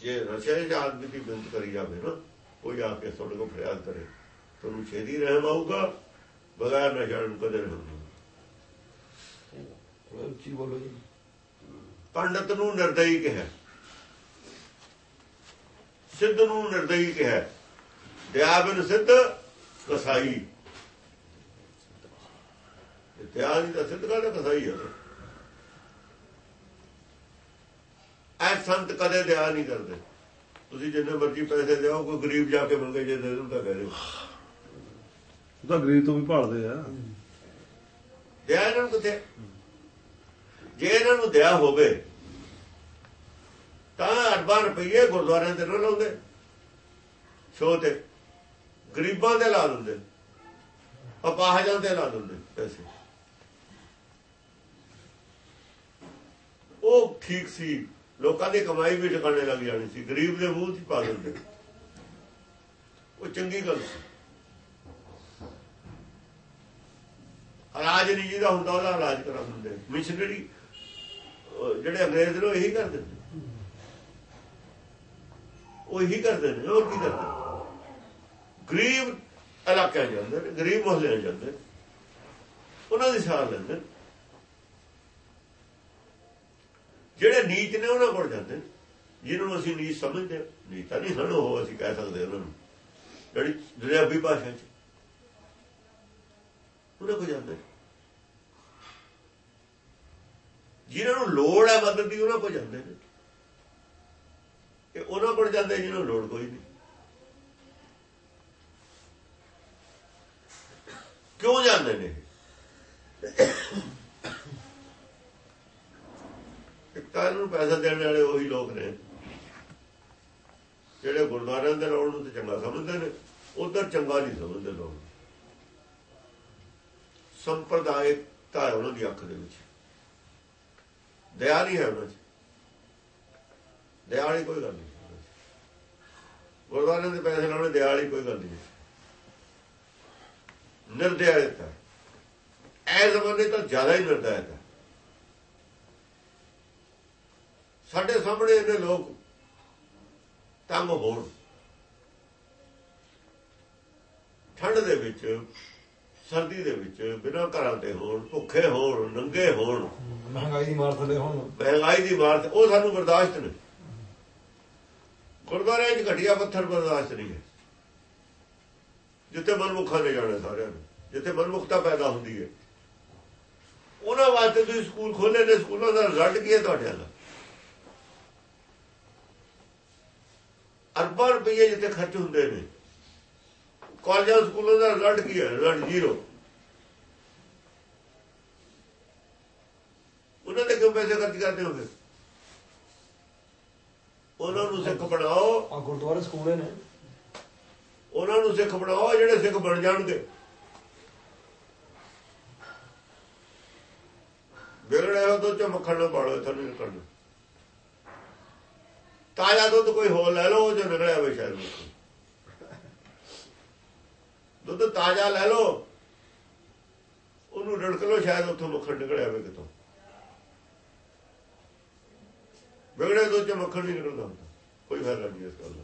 ਜੇ ਨਸ਼ੇ 'ਚ ਆਦਮੀ ਦੀ ਬਿੰਦ ਕਰੀ ਜਾਵੇ ਨਾ ਕੋਈ ਆ ਕੇ ਤੁਹਾਡੇ ਕੋਲ ਫਰਿਆਦ ਕਰੇ ਤੁਹਾਨੂੰ ਛੇਦੀ ਰਹਿਮ ਆਊਗਾ ਬਗੈਰ ਨਸ਼ਾ ਨੂੰ ਕਦੇ ਰਹਿਮ ਉੱਚੀ ਬੋਲੋ ਜੀ ਪੰਡਤ ਨੂੰ ਨਿਰਦਈ ਕਿਹਾ ਸਿੱਧ ਨੂੰ ਨਿਰਦਈ ਕਿਹਾ ਦਇਆ ਬਿਨ ਸਿੱਧ ਕਸਾਈ। ਦਇਆ ਦੀ ਤਾਂ ਸਿੱਧ ਦਾ ਕਸਾਈ ਹੈ ਐ ਸੰਤ ਕਦੇ ਦਇਆ ਨਹੀਂ ਕਰਦੇ। ਤੁਸੀਂ ਜਿੰਨੇ ਮਰਜ਼ੀ ਪੈਸੇ ਦਿਓ ਕੋਈ ਗਰੀਬ ਜਾ ਕੇ ਮੰਗੇ ਜੇ ਦੇ ਦੂੰ ਤਾਂ ਕਹਿ ਦਿਓ। ਉਹ ਤਾਂ ਗਰੀਬ ਤੋਂ ਵੀ ਭਾਲਦੇ ਆ। ਦਇਆ ਇਹਨਾਂ ਨੂੰ ਕਿੱਥੇ? ਜੇ ਇਹਨਾਂ ਨੂੰ ਦਇਆ ਹੋਵੇ ਤਾਂ ਅਰਬਾਂ ਰੁਪਏ ਗੁਰਦੁਆਰਿਆਂ ਤੇ ਨਾ ਲਾਉਂਦੇ। ਸ਼ੋਅ ਤੇ। ਗਰੀਬਾਂ ਦੇ ਲਾ ਦਿੰਦੇ ਅਪਾਹਜਾਂ ਤੇ ਲਾ ਦਿੰਦੇ ਪੈਸੇ। ਉਹ ਠੀਕ ਸੀ, ਲੋਕਾਂ ਦੀ ਕਮਾਈ ਵੀ ਟਿਕਾਣੇ ਲੱਗ ਜਾਣੀ ਸੀ, ਗਰੀਬ ਦੇ ਮੂੰਹ 'ਚ ਪਾ ਦਿੰਦੇ ਉਹ ਚੰਗੀ ਗੱਲ ਸੀ। ਰਾਜ ਨਹੀਂ ਜਿਹਦਾ ਹੁੰਦਾ, ਉਹਦਾ ਰਾਜ ਕਰਾ ਦਿੰਦੇ ਮਿਸ਼ਨਰੀ ਜਿਹੜੇ ਅੰਗਰੇਜ਼ ਨੇ ਉਹ ਇਹੀ ਕਰਦੇ ਨੇ। ਉਹ ਇਹੀ ਕਰਦੇ ਨੇ ਉਹ ਕੀ ਕਰਦੇ ਗਰੀਬ ਇਲਾਕਿਆਂ ਜਾਂਦੇ ਨੇ ਗਰੀਬ ਮੁਹੱਲਿਆਂ ਜਾਂਦੇ ਉਹਨਾਂ ਦੀ ਸਾਰ ਲੈਂਦੇ ਨੇ। ਜਿਹੜੇ ਨੀਚ ਨੇ ਉਹਨਾਂ ਕੋਲ ਜਾਂਦੇ ਨੇ। ਜਿਹਨਾਂ ਨੂੰ ਅਸੀਂ ਨੀਚ ਸਮਝਦੇ ਹਾਂ ਨੀਚ ਤਾਂ ਨਹੀਂ ਹਨ ਉਹ ਅਸੀਂ ਕਹਿ ਸਕਦੇ ਉਹਨਾਂ ਨੂੰ ਜਿਹੜੀ ਦਰਿਆਬੀ ਭਾਸ਼ਾ 'ਚ ਉਹਨਾਂ ਕੋਲ ਜਾਂਦੇ ਨੇ। ਜਿਨ੍ਹਾਂ ਨੂੰ ਲੋੜ ਹੈ ਮਦਦ ਦੀ, ਉਹਨਾਂ ਕੋਲ ਜਾਂਦੇ ਨੇ ਇਹ ਉਹਨਾਂ ਕੋਲ ਜਾਂਦੇ, ਜਿਹਨਾਂ ਨੂੰ ਲੋੜ ਕੋਈ ਨਹੀਂ ਕਿਉਂ ਜਾਂਦੇ ਨੇ ਇੱਕ ਤਾਂ ਇਹਨਾਂ ਨੂੰ ਪੈਸਾ ਦੇਣ ਵਾਲੇ ਉਹੀ ਲੋਕ ਨੇ। ਜਿਹੜੇ ਗੁਰਦੁਆਰਿਆਂ ਦੇ ਲਾਉਣ ਨੂੰ ਤੇ ਚੰਗਾ ਸਮਝਦੇ ਨੇ, ਉਧਰ ਚੰਗਾ ਨਹੀਂ ਸਮਝਦੇ ਲੋਕ। ਸੰਪਰਦਾਇਕਤਾ ਹੈ ਉਹਨਾਂ ਦੀ ਅੱਖ ਦੇ ਵਿੱਚ। ਦਇਆ ਨਹੀਂ ਹੈ ਉਹਨਾਂ 'ਚ। ਦਇਆ ਵਾਲੀ ਕੋਈ ਗੱਲ ਨਹੀਂ। ਗੁਰਦੁਆਰਿਆਂ ਦੇ ਪੈਸੇ ਲਾਉਣੇ ਦਇਆ ਵਾਲੀ ਕੋਈ ਗੱਲ ਨਹੀਂ। ਨਿਰਦਇਤਾ ਐ ਜ਼ਮਾਨੇ ਤਾਂ ਜ਼ਿਆਦਾ ਹੀ ਨਿਰਦਇਤਾ ਸਾਡੇ ਸਾਹਮਣੇ ਇਹਨੇ ਲੋਕ ਤੰਗ ਹੋਣ। ਠੰਡ ਦੇ ਵਿੱਚ ਸਰਦੀ ਦੇ ਵਿੱਚ ਬਿਨਾਂ ਘਰਾਂ ਤੇ ਹੋਣ ਭੁੱਖੇ ਹੋਣ ਨੰਗੇ ਹੋਣ। ਮਹਿੰਗਾਈ ਦੀ ਮਾਰ ਥੱਲੇ ਹੁਣ। ਮਹਿੰਗਾਈ ਦੀ ਮਾਰ ਉਹ ਸਾਨੂੰ ਬਰਦਾਸ਼ਤ ਨਹੀਂ। ਗੁਰਦੁਆਰਿਆਂ 'ਚ ਘਟੀਆ ਪੱਥਰ ਬਰਦਾਸ਼ਤ ਨਹੀਂ ਹੈ। ਜਿੱਥੇ ਮਨਮੁਖਾਂ ਨੇ ਜਾਣਾ ਸਾਰਿਆਂ ਨੂੰ। ਜਿੱਥੇ ਮਨਮੁਖਤਾ ਪੈਦਾ ਹੁੰਦੀ ਹੈ। ਉਹਨਾਂ ਵਾਸਤੇ ਤੁਸੀਂ ਸਕੂਲ ਖੋਲੇ ਨੇ ਸਕੂਲਾਂ ਦਾ ਰਿਜ਼ਲਟ ਕੀ ਹੈ ਤੁਹਾਡੇ ਦਾ ਅਰਬਾਂ ਰੁਪਏ ਜਿੱਥੇ ਖਰਚ ਹੁੰਦੇ ਨੇ। ਕਾਲਜਾਂ ਸਕੂਲਾਂ ਦਾ ਰਿਜ਼ਲਟ ਕੀ ਹੈ? Result zero. ਉਹਨਾਂ ਦੇ ਕਿਉਂ ਪੈਸੇ ਖਰਚ ਕਰਦੇ ਹੋਗੇ? ਉਹਨਾਂ ਨੂੰ ਸਿੱਖ ਬਣਾਓ। ਆ ਗੁਰਦੁਆਰੇ ਸਕੂਲੇ ਨੇ। ਉਹਨਾਂ ਨੂੰ ਸਿੱਖ ਬਣਾਓ ਜਿਹੜੇ ਸਿੱਖ ਬਣ ਜਾਣਗੇ। ਵਿਗੜੇ ਹੋ ਦੁੱਧ ਚ ਮੱਖਣ ਨਾ ਪਾਲੋ ਇੱਥੋਂ ਨਹੀਂ ਤਾਜ਼ਾ ਦੁੱਧ ਕੋਈ ਹੋਰ ਲੈ ਲਓ, ਉਹ ਜੋ ਨਿਕਲਿਆ ਹੋਵੇ ਸ਼ਾਇਦ ਦੁੱਧ ਤਾਜ਼ਾ ਲੈ ਲਓ, ਉਹਨੂੰ ਰੜਕ ਲਓ, ਸ਼ਾਇਦ ਉੱਥੋਂ ਮੱਖਣ ਨਿਕਲਿਆ ਹੋਵੇ ਕਿਤੋਂ। ਵਿਗੜੇ ਦੁੱਧ ਚ ਮੱਖਣ ਨਹੀਂ ਨਿਕਲਦਾ ਹੁੰਦਾ। ਕੋਈ ਫਾਇਦਾ ਨਹੀਂ ਇਸ ਗੱਲ ਦਾ।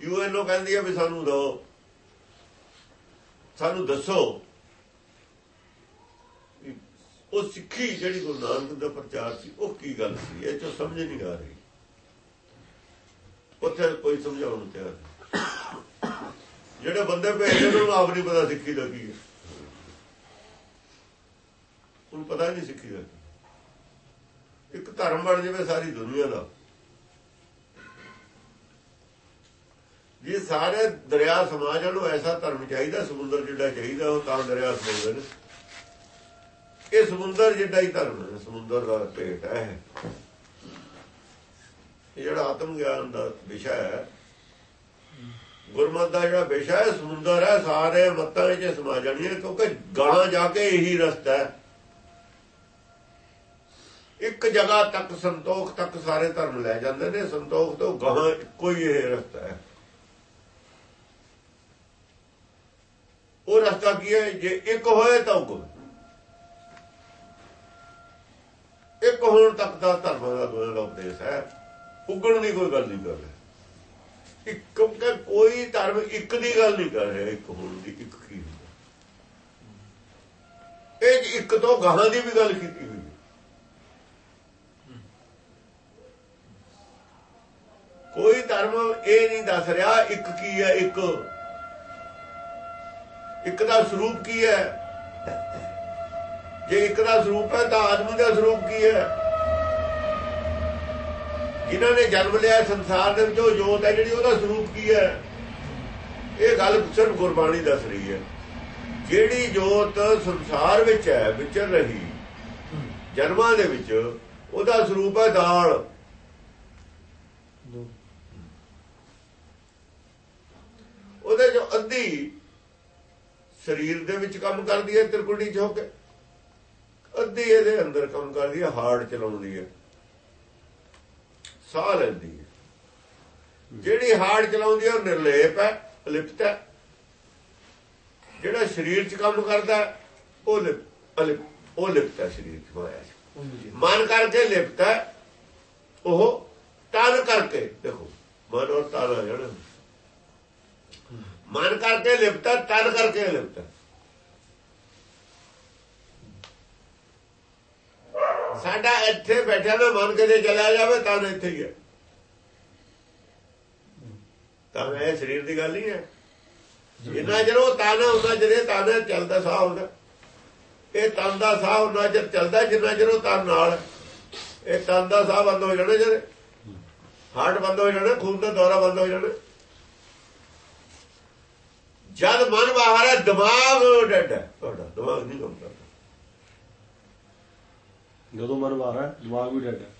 ਯੂਐਨਓ ਕਹਿੰਦੀ ਆ ਵੀ ਸਾਨੂੰ ਦੋ। ਸਾਨੂੰ ਦੱਸੋ ਉਹ ਸਿੱਖੀ ਜਿਹੜੀ ਗੁਰੂ ਨਾਨਕ ਦਾ ਪ੍ਰਚਾਰ ਸੀ, ਉਹ ਕੀ ਗੱਲ ਸੀ? ਇਹ ਚੋਂ ਸਮਝ ਨਹੀਂ ਆ ਰਹੀ। ਉੱਥੇ ਕੋਈ ਸਮਝਾਉਣ ਨੂੰ ਤਿਆਰ ਜਿਹੜੇ ਬੰਦੇ ਭੇਜਦੇ ਉਹਨਾਂ ਆਪ ਨਹੀਂ ਪਤਾ ਸਿੱਖੀ ਦਾ ਕੀ ਹੈ। ਉਹਨੂੰ ਪਤਾ ਨਹੀਂ ਸਿੱਖੀ ਦਾ ਇੱਕ ਧਰਮ ਬਣ ਜਾਵੇ ਸਾਰੀ ਦੁਨੀਆ ਦਾ। ਜੇ ਸਾਰੇ ਦਰਿਆ ਸਮਾਜ ਨੂੰ ਐਸਾ ਧਰਮ ਚਾਹੀਦਾ, ਸਮੁੰਦਰ ਜਿਹੜਾ ਚਾਹੀਦਾ, ਉਹ ਤਾਂ ਦਰਿਆ ਸਮੁੰਦਰ ਇਹ ਸਮੁੰਦਰ ਜਿੱਡਾ ਹੀ ਧਰਮ ਹੈ, ਸਮੁੰਦਰ ਦਾ ਪੇਟ ਹੈ। ਇਹ। ਜਿਹੜਾ ਆਤਮ ਗਿਆਨ ਦਾ ਵਿਸ਼ਾ ਹੈ, ਗੁਰਮਤ ਦਾ ਜਿਹੜਾ ਵਿਸ਼ਾ ਹੈ, ਸਮੁੰਦਰ ਹੈ, ਸਾਰੇ ਮੱਤਾਂ ਵਿੱਚ ਸਮਾ ਜਾਣੀ ਹੈ, ਕਿਉਂਕਿ ਗਾਣਾ ਜਾ ਕੇ ਇਹੀ ਰਸਤਾ ਹੈ। ਇੱਕ ਜਗ੍ਹਾ ਤੱਕ ਸੰਤੋਖ ਤੱਕ ਸਾਰੇ ਧਰਮ ਲੈ ਜਾਂਦੇ ਨੇ, ਸੰਤੋਖ ਤੋਂ ਗਾਹਾਂ ਕੋਈ ਇਹ ਰਸਤਾ ਹੈ। ਉਹ ਰਸਤਾ ਕੀ ਹੈ? ਜੇ ਇੱਕ ਹੋਏ ਤਾਂ ਹੁਕਮ ਇੱਕ ਹੋਣ ਤੱਕ ਦਾ ਧਰਮ ਦਾ ਦੋਹਾਂ ਦਾ ਉਪਦੇਸ਼ ਹੈ। ਉਗਣ ਦੀ ਕੋਈ ਗੱਲ ਨਹੀਂ ਕਰ ਰਿਹਾ। ਇੱਕ ਕਿਉਂਕਿ ਕੋਈ ਧਰਮ ਇੱਕ ਦੀ ਗੱਲ ਨਹੀਂ ਕਰ ਰਿਹਾ, ਇੱਕ ਹੋਣ ਦੀ, ਇੱਕ ਕੀ ਇਹ ਇੱਕ ਤੋਂ ਗਾਹਾਂ ਦੀ ਵੀ ਗੱਲ ਕੀਤੀ ਹੋਈ ਕੋਈ ਧਰਮ ਇਹ ਨਹੀਂ ਦੱਸ ਰਿਹਾ ਇੱਕ ਕੀ ਹੈ, ਇੱਕ। ਇੱਕ ਦਾ ਸਰੂਪ ਕੀ ਹੈ? ਜੇ ਇੱਕ ਦਾ ਸਰੂਪ ਹੈ ਤਾਂ ਆਦਮੀ ਦਾ ਸਰੂਪ ਕੀ ਹੈ? ਜਿਨ੍ਹਾਂ ਨੇ ਜਨਮ ਲਿਆ ਸੰਸਾਰ ਦੇ ਵਿੱਚ ਉਹ ਜੋਤ ਹੈ ਜਿਹੜੀ ਉਹਦਾ ਸਰੂਪ ਕੀ ਹੈ? ਇਹ ਗੱਲ ਸਿਰਫ ਗੁਰਬਾਣੀ ਦੱਸ ਰਹੀ ਹੈ। ਜਿਹੜੀ ਜੋਤ ਸੰਸਾਰ ਵਿੱਚ ਹੈ ਵਿਚਰ ਰਹੀ ਜਨਮਾਂ ਦੇ ਵਿੱਚ ਉਹਦਾ ਸਰੂਪ ਹੈ ਦਾਲ। ਉਹਦੇ ਜੋ ਅੱਧੀ ਸਰੀਰ ਦੇ ਵਿੱਚ ਕੰਮ ਕਰਦੀ ਹੈ ਤਿਰਕੁੜੀ ਚ ਹੋ। ਕੇ ਅੱਧੀ ਇਹਦੇ ਅੰਦਰ ਕੰਮ ਕਰਦੀ ਹੈ ਹਾਰਡ ਚਲਾਉਂਦੀ ਹੈ ਸਾਹ ਲੈਂਦੀ ਹੈ ਜਿਹੜੀ ਹਾਰਡ ਚਲਾਉਂਦੀ ਹੈ ਉਹ ਨਿਰਲੇਪ ਹੈ, ਅਲਿਪਤ ਹੈ। ਜਿਹੜਾ ਸਰੀਰ 'ਚ ਕੰਮ ਕਰਦਾ, ਉਹ ਲਿਪ, ਅਲਿਪ, ਉਹ ਲਿਪਤ ਹੈ ਸਰੀਰ 'ਚ ਹੋਇਆ ਮਨ ਕਰਕੇ ਲਿਪਤ ਹੈ, ਉਹ ਤਨ ਕਰਕੇ, ਦੇਖੋ, ਮਨ ਔਰ ਤਨ ਆ ਜਾਣਾ। ਮਨ ਕਰਕੇ ਲਿਪਤ ਹੈ, ਤਨ ਕਰਕੇ ਲਿਪਤ ਸਾਡਾ ਇੱਥੇ ਬੈਠਿਆ ਦਾ ਮਨ ਕਦੇ ਚਲਾ ਜਾਵੇ, ਤਾਂ ਇੱਥੇ ਹੀ ਹੈ ਤਾਂ ਇਹ ਸਰੀਰ ਦੀ ਗੱਲ ਨਹੀਂ ਹੈ ਜਿੰਨਾ ਚਿਰ ਉਹ ਤਨ ਹੁੰਦਾ ਜਿਹੜੇ ਤਨ ਚੱਲਦਾ ਸਾਹ ਹੁੰਦਾ। ਇਹ ਤਨ ਦਾ ਸਾਹ ਉਹਨਾਂ ਚਿਰ ਚੱਲਦਾ, ਜਿੰਨਾ ਚਿਰ ਉਹ ਤਨ ਨਾਲ ਇਹ ਤਨ ਦਾ ਸਾਹ ਬੰਦ ਹੋ ਜਾਣਾ ਜਦ। ਹਾਰਟ ਬੰਦ ਹੋ ਜਾਣਾ, ਖੂਨ ਦਾ ਦੌਰਾ ਬੰਦ ਹੋ ਜਾਣਾ। ਜਦ ਮਨ ਬਾਹਰ ਹੈ ਦਿਮਾਗ ਡੱਡ ਹੈ ਤੁਹਾਡਾ ਦਿਮਾਗ ਨਹੀਂ ਕੰਮ ਕਰਦਾ। ਜਦੋਂ ਮਨ ਵਾਰ, ਦਿਮਾਗ ਵੀ ਡੈਡ ਹੈ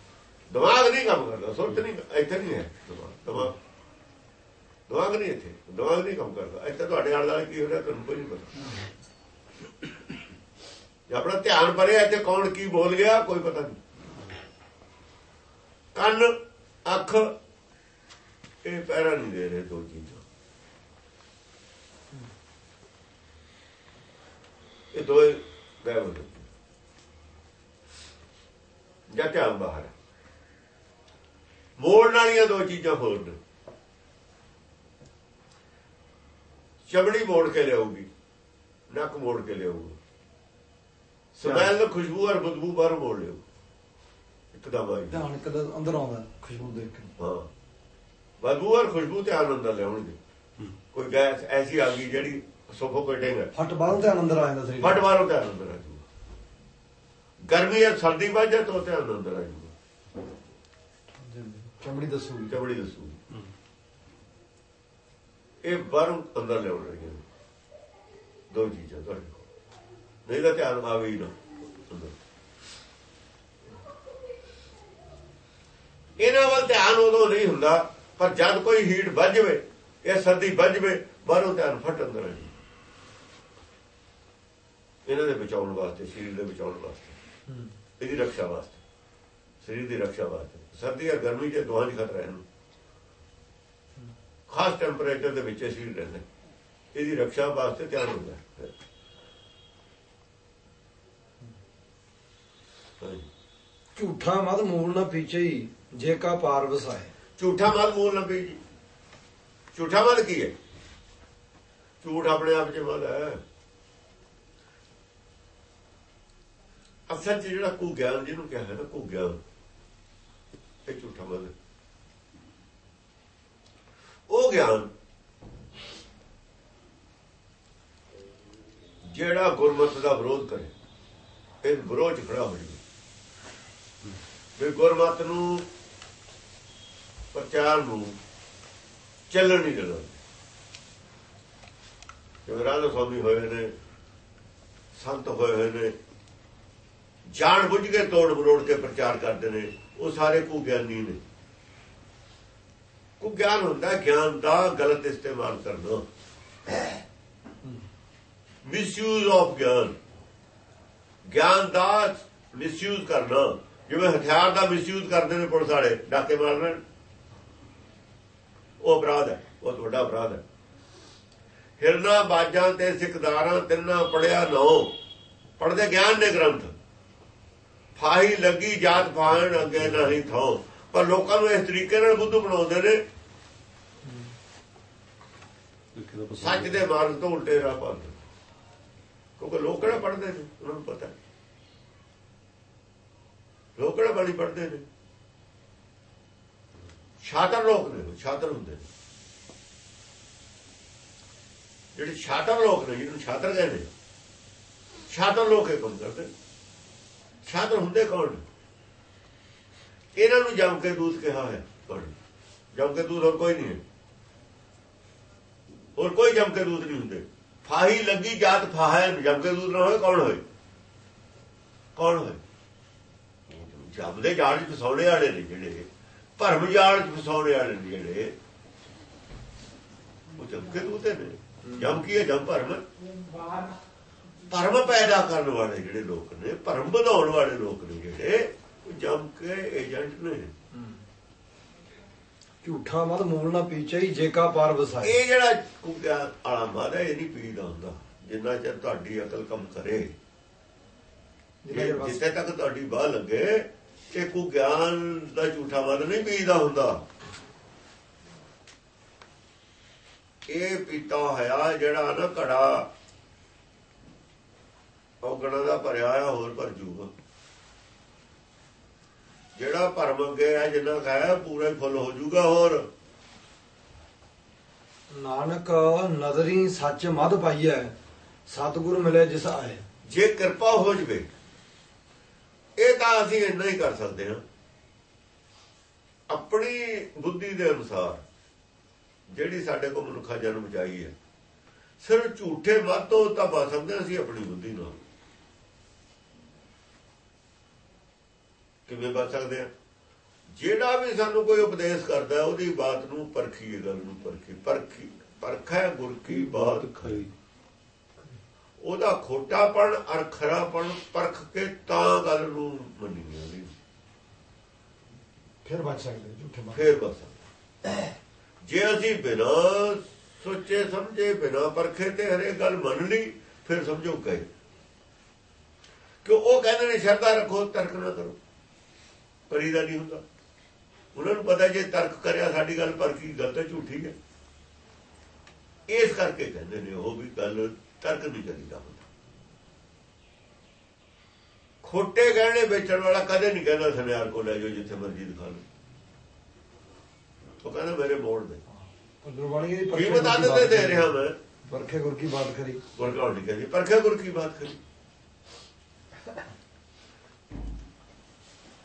ਦਿਮਾਗ ਨਹੀਂ ਕੰਮ ਕਰਦਾ, ਸੁਰਤ ਨਹੀਂ, ਇੱਥੇ ਨਹੀਂ ਹੈ ਦਿਮਾਗ ਦਿਮਾਗ। ਨਹੀਂ ਇੱਥੇ, ਦਿਮਾਗ ਨਹੀਂ ਕੰਮ ਕਰਦਾ। ਇੱਥੇ ਤੁਹਾਡੇ ਆਲੇ ਦੁਆਲੇ ਕੀ ਹੋ ਰਿਹਾ, ਤੁਹਾਨੂੰ ਕੋਈ ਨਹੀਂ ਪਤਾ। ਜੇ ਆਪਣਾ ਧਿਆਨ ਪਰੇ ਇੱਥੇ ਕੌਣ ਕੀ ਬੋਲ ਗਿਆ, ਕੋਈ ਪਤਾ ਨਹੀਂ। ਕੰਨ, ਅੱਖ, ਇਹ ਪੈਰਾ ਨਹੀਂ ਦੇ ਰਹੇ ਦੋ ਚੀਜ਼ਾਂ। ਇਹ ਦੋਏ ਗਾਇਬ ਹੋ ਗਏ ਜਾਂ ਧਿਆਨ ਬਾਹਰ। ਮੋੜਨ ਵਾਲੀਆਂ ਦੋ ਚੀਜ਼ਾਂ ਹੋਰ ਨੇ। ਚਮੜੀ ਮੋੜ ਕੇ ਲਿਆਊਗੀ ਨੱਕ ਮੋੜ ਕੇ ਲਿਆਊਗੀ। ਸਮੈਲ ਖੁਸ਼ਬੂ ਔਰ ਬਦਬੂ ਬਾਹਰ ਮੋੜ ਲਿਓ ਇੱਕਦਮ ਆਈ ਧਿਆਨ ਕਦੇ ਅੰਦਰ ਆਉਂਦਾ ਖੁਸ਼ਬੂ ਦੇਖ ਕੇ। ਹਾਂ। ਬਦਬੂ ਔਰ ਖੁਸ਼ਬੂ ਧਿਆਨ ਅੰਦਰ ਲਿਆਉਣਗੇ। ਕੋਈ ਗੈਸ ਐਸੀ ਆ ਗਈ ਜਿਹੜੀ ਸੋਫੋਕੇਟਿੰਗ ਹੈ ਫਟ ਬਾਹਰੋਂ ਧਿਆਨ ਅੰਦਰ ਆ ਜਾਂਦਾ ਸਰੀਰ। ਫਟ ਮਾਰੋ ਧਿਆਨ ਅੰਦਰ ਗਰਮੀ ਜਾਂ ਸਰਦੀ ਵੱਜ ਜਾਏ ਤਾਂ ਧਿਆਨ ਅੰਦਰ ਆ ਜੂਗਾ ਚਮੜੀ ਦੱਸੂਗੀ। ਚਮੜੀ ਦੱਸੂ ਇਹ ਬਾਹਰੋਂ ਅੰਦਰ ਲਿਆਉਣ ਨੇ। ਦੋ ਚੀਜ਼ਾਂ ਤੁਹਾਡੇ ਕੋਲ। ਨਹੀਂ ਤਾਂ ਧਿਆਨ ਆਵੇ ਹੀ ਨਾ। ਇਹਨਾਂ ਵੱਲ ਧਿਆਨ ਉਦੋਂ ਨਹੀਂ ਹੁੰਦਾ ਪਰ ਜਦ ਕੋਈ ਹੀਟ ਵੱਜ ਜਵੇ ਇਹ ਸਰਦੀ ਵੱਜ ਜਵੇ ਬਾਹਰੋਂ ਧਿਆਨ ਫਟ ਅੰਦਰ ਆ ਜੀ ਇਹਨਾਂ ਦੇ ਬਚਾਉਣ ਵਾਸਤੇ ਸਰੀਰ ਦੇ ਬਚਾਉਣ ਵਾਸਤੇ। ਇਹਦੀ ਰੱਖਿਆ ਵਾਸਤੇ ਸਰੀਰ ਦੀ ਰੱਖਿਆ ਵਾਸਤੇ। ਸਰਦੀ ਜਾਂ ਗਰਮੀ ਚ ਦੋਹਾਂ 'ਚ ਖਤਰਾ ਹੈ ਇਹਨੂੰ ਖਾਸ ਟੈਂਪਰੇਚਰ ਦੇ ਵਿੱਚ ਅਸੀਂ ਰਹਿੰਦੇ। ਇਹਦੀ ਰੱਖਿਆ ਵਾਸਤੇ ਤਿਆਰ ਹੁੰਦਾ। ਝੂਠਾ ਮਤ ਮੂਲ ਨਾ ਪੀਛੇ ਹੀ ਜੇ ਕਾ ਪਾਰ ਵਸਾਏ। ਝੂਠਾ ਮਤ ਮੂਲ ਨਾ ਜੀ ਝੂਠਾ ਮਤ ਕੀ ਹੈ? ਝੂਠ ਆਪਣੇ ਆਪ ਚ ਮਤ ਹੈ। ਅਸਲ ਚ ਜਿਹੜਾ ਕੂ ਗਿਆਨ ਜਿਹਨੂੰ ਕਿਹਾ ਹੈ ਨਾ ਕੂ ਗਿਆਨ ਇਹ ਝੂਠਾ ਮਤ ਉਹ ਗਿਆਨ ਜਿਹੜਾ ਗੁਰਮਤਿ ਦਾ ਵਿਰੋਧ ਕਰੇ ਇਹ ਵਿਰੋਧ 'ਚ ਖੜਾ ਹੋ ਜਾਵੇ। ਵੀ ਗੁਰਮਤ ਨੂੰ ਪ੍ਰਚਾਰ ਨੂੰ ਚੱਲਣ ਨਹੀਂ ਦੇਣਾ। ਜਿਵੇਂ ਰਾਧਾ ਸੁਆਮੀ ਹੋਏ ਨੇ, ਸੰਤ ਹੋਏ ਹੋਏ ਨੇ ਜਾਣ ਬੁੱਝ ਕੇ, ਤੋੜ ਮਰੋੜ ਕੇ ਪ੍ਰਚਾਰ ਕਰਦੇ ਨੇ। ਉਹ ਸਾਰੇ ਕੋ ਗਿਆਨੀ ਨੇ। ਕੋ ਗਿਆਨ ਹੁੰਦਾ ਗਿਆਨ ਦਾ ਗਲਤ ਇਸਤੇਮਾਲ ਕਰਨਾ। ਮਿਸਯੂਜ਼ ਆਫ ਗਿਆਨ। ਗਿਆਨ ਦਾ ਮਿਸਯੂਜ਼ ਕਰਨਾ। ਜਿਵੇਂ ਹਥਿਆਰ ਦਾ ਮਿਸਯੂਜ਼ ਕਰਦੇ ਨੇ ਪੁਲਿਸ ਵਾਲੇ, ਡਾਕੇ ਮਾਰਨ ਉਹ ਅਪਰਾਧ ਹੈ ਬਹੁਤ ਵੱਡਾ ਅਪਰਾਧ ਹੈ। ਹਿਰਨਾ ਬਾਜਾਂ ਤੇ ਸਿਕਦਾਰਾਂ ਤਿੰਨਾਂ ਪੜਿਆ ਨੋ ਪੜਦੇ ਗਿਆਨ ਦੇ ਗ੍ਰੰਥ। ਫਾਹੀ ਲੱਗੀ ਜਾਤ ਪਾਣ ਅੱਗੇ ਨਹੀਂ ਥੋ ਪਰ ਲੋਕਾਂ ਨੂੰ ਇਸ ਤਰੀਕੇ ਨਾਲ ਬੁੱਧੂ ਬਣਾਉਂਦੇ ਨੇ। ਸੱਚ ਦੇ ਮਾਰਗ ਤੋਂ ਉਲਟੇ ਰਾਹ ਪਾਉਂਦੇ ਕਿਉਂਕਿ ਲੋਕ ਕਿਹੜਾ ਪੜਦੇ ਨੇ? ਉਹਨਾਂ ਨੂੰ ਪਤਾ। ਲੋਕ ਕਿਹੜਾ ਬਾਣੀ ਪੜਦੇ ਨੇ? ਛਾਤਰ ਲੋਕ ਨੇ ਛਾਤਰ ਹੁੰਦੇ ਨੇ। ਜਿਹੜੇ ਛਾਤਰ ਲੋਕ ਨੇ ਜਿਹਨੂੰ ਛਾਤਰ ਕਹਿੰਦੇ ਛਾਤਰ ਲੋਕ ਇਹ ਕੰਮ ਕਰਦੇ ਨੇ। ਛਾਤਰ ਹੁੰਦੇ ਕੌਣ? ਇਹਨਾਂ ਨੂੰ ਜਮ ਕੇ ਦੂਤ ਕਿਹਾ ਹੈ ਜਮ ਕੇ ਦੂਤ ਹੋਰ ਕੋਈ ਨਹੀਂ ਹੈ। ਹੋਰ ਕੋਈ ਜਮ ਕੇ ਦੂਤ ਨਹੀਂ ਹੁੰਦੇ। ਫਾਹੀ ਲੱਗੀ ਜਾਤ ਫਾਹਾ, ਜਮ ਕੇ ਦੂਤ ਨਾ ਹੋਏ, ਕੌਣ ਹੋਏ? ਕੌਣ ਹੋਏ? ਜਮ ਦੇ ਜਾਲ ਚ ਫਸਾਉਣੇ ਵਾਲੇ ਨੇ ਜਿਹੜੇ, ਭਰਮ ਜਾਲ ਚ ਫਸਾਉਣੇ ਵਾਲੇ ਨੇ ਜਿਹੜੇ। ਉਹ ਜਮ ਕੇ ਦੂਤੇ ਨੇ। ਜਮ ਕੀ ਹੈ? ਜਮ ਭਰਮ ਭਰਮ ਪੈਦਾ ਕਰਨ ਵਾਲੇ ਜਿਹੜੇ ਲੋਕ ਨੇ ਭਰਮ ਵਧਾਉਣ ਵਾਲੇ ਲੋਕ ਨੇ ਜਿਹੜੇ ਉਹ ਜਮ ਕੇ ਏਜੰਟ ਨੇ। ਝੂਠਾ ਮਤ ਮੂਲ ਨਾ ਪੀਚਈ ਜੇਕਾ ਪਾਰ ਵਸਾਏ। ਇਹ ਜਿਹੜਾ ਆਲਾ ਮਾਦਾ ਇਹ ਨਹੀਂ ਪੀਦਾ ਹੁੰਦਾ। ਜਿੰਨਾ ਚਿਰ ਤੁਹਾਡੀ ਅਕਲ ਕੰਮ ਕਰੇ। ਜਿੱਥੇ ਤੱਕ ਤੁਹਾਡੀ ਬਾਹ ਲੱਗੇ ਇਹ ਕੋ ਗਿਆਨ ਦਾ ਝੂਠਾ ਮਤ ਨਹੀਂ ਪੀਦਾ ਹੁੰਦਾ। ਇਹ ਪੀਤਾ ਹੋਇਆ ਜਿਹੜਾ ਨਾ ਘੜਾ ਔਗਣਾ ਦਾ ਭਰਿਆ ਹੋਇਆ ਹੋਰ ਭਰ ਜੂਗਾ। ਜਿਹੜਾ ਭਰਮ ਅੱਗੇ ਹੈ ਜਿੰਨਾ ਖਾਇਆ ਪੂਰਾ ਹੀ ਫੁੱਲ ਹੋ ਜੂਗਾ ਹੋਰ। ਨਾਨਕ ਨਦਰੀ ਸੱਚ ਮਦ ਪਾਈਐ ਸਤਿਗੁਰ ਮਿਲੇ ਜਿਸ ਆਏ। ਜੇ ਕਿਰਪਾ ਹੋ ਜਵੇ ਇਹ ਤਾਂ ਅਸੀਂ ਇੰਨਾ ਹੀ ਕਰ ਸਕਦੇ ਹਾਂ। ਆਪਣੀ ਬੁੱਧੀ ਦੇ ਅਨੁਸਾਰ ਜਿਹੜੀ ਸਾਡੇ ਕੋਲ ਮਨੁੱਖਾ ਜਨਮ ਚਾਹੀ ਹੈ ਸਿਰਫ ਝੂਠੇ ਮਤ ਤੋਂ ਤਾਂ ਬਚ ਸਕਦੇ ਅਸੀਂ ਆਪਣੀ ਬੁੱਧੀ ਨਾਲ। ਕਿਵੇਂ ਬਚ ਸਕਦੇ ਹਾਂ ਜਿਹੜਾ ਵੀ ਸਾਨੂੰ ਕੋਈ ਉਪਦੇਸ਼ ਕਰਦਾ ਉਹਦੀ ਬਾਤ ਨੂੰ ਪਰਖੀਏ ਗੱਲ ਨੂੰ ਪਰਖੀ। ਪਰਖੀ ਪਰਖੈ ਗੁਰ ਕੀ ਬਾਤ। ਖਰੀ ਉਹਦਾ ਖੋਟਾਪਣ ਅਰ ਖਰਾਪਣ ਪਰਖ ਕੇ ਤਾਂ ਗੱਲ ਨੂੰ ਮੰਨੀ ਜਾਂਦੀ ਫਿਰ ਬਚ ਸਕਦੇ ਝੂਠੇ ਫੇਰ ਬਸ ਜੇ ਅਸੀਂ ਬਿਨਾ ਸੋਚੇ ਸਮਝੇ ਬਿਨਾ ਪਰਖੇ ਤੇ ਹਰੇਕ ਗੱਲ ਮੰਨ ਲਈ ਫਿਰ ਸਮਝੋ ਗਏ। ਕਿ ਉਹ ਕਹਿੰਦੇ ਨੇ ਸ਼ਰਧਾ ਰੱਖੋ ਤਰਕ ਨਾ ਕਰੋ। ਕਰੀਦਾ ਨਹੀਂ ਹੁੰਦਾ। ਉਹਨਾਂ ਨੂੰ ਪਤਾ ਜੇ ਤਰਕ ਕਰਿਆ ਸਾਡੀ ਗੱਲ ਪਰਖੀ ਗਲਤ ਹੈ ਝੂਠੀ ਹੈ। ਇਸ ਕਰਕੇ ਕਹਿੰਦੇ ਨੇ ਉਹ ਵੀ ਗੱਲ ਤਰਕ ਨਹੀਂ ਕਰੀਦਾ ਹੁੰਦਾ। ਖੋਟੇ ਗਹਿਣੇ ਵੇਚਣ ਵਾਲਾ ਕਦੇ ਨਹੀਂ ਕਹਿੰਦਾ ਸੁਨਿਆਰ ਕੋ ਲੈ ਜਾਓ ਜਿੱਥੇ ਮਰਜ਼ੀ ਦਿਖਾ ਲਓ। ਉਹ ਕਹਿੰਦਾ ਮੇਰੇ ਮੋੜ ਦੇ। ਕੀ ਬਤਾ ਦਿੰਦੇ ਦੇ ਰਿਹਾ ਮੈਂ? ਪਰਖੇ ਗੁਰ ਕੀ ਬਾਤ ਕਰੀ। ਗੁਰਗਾਉਂ ਨਹੀਂ ਕਹਿੰਦੀ ਪਰਖੇ ਗੁਰ ਕੀ ਬਾਤ ਕਰੀ।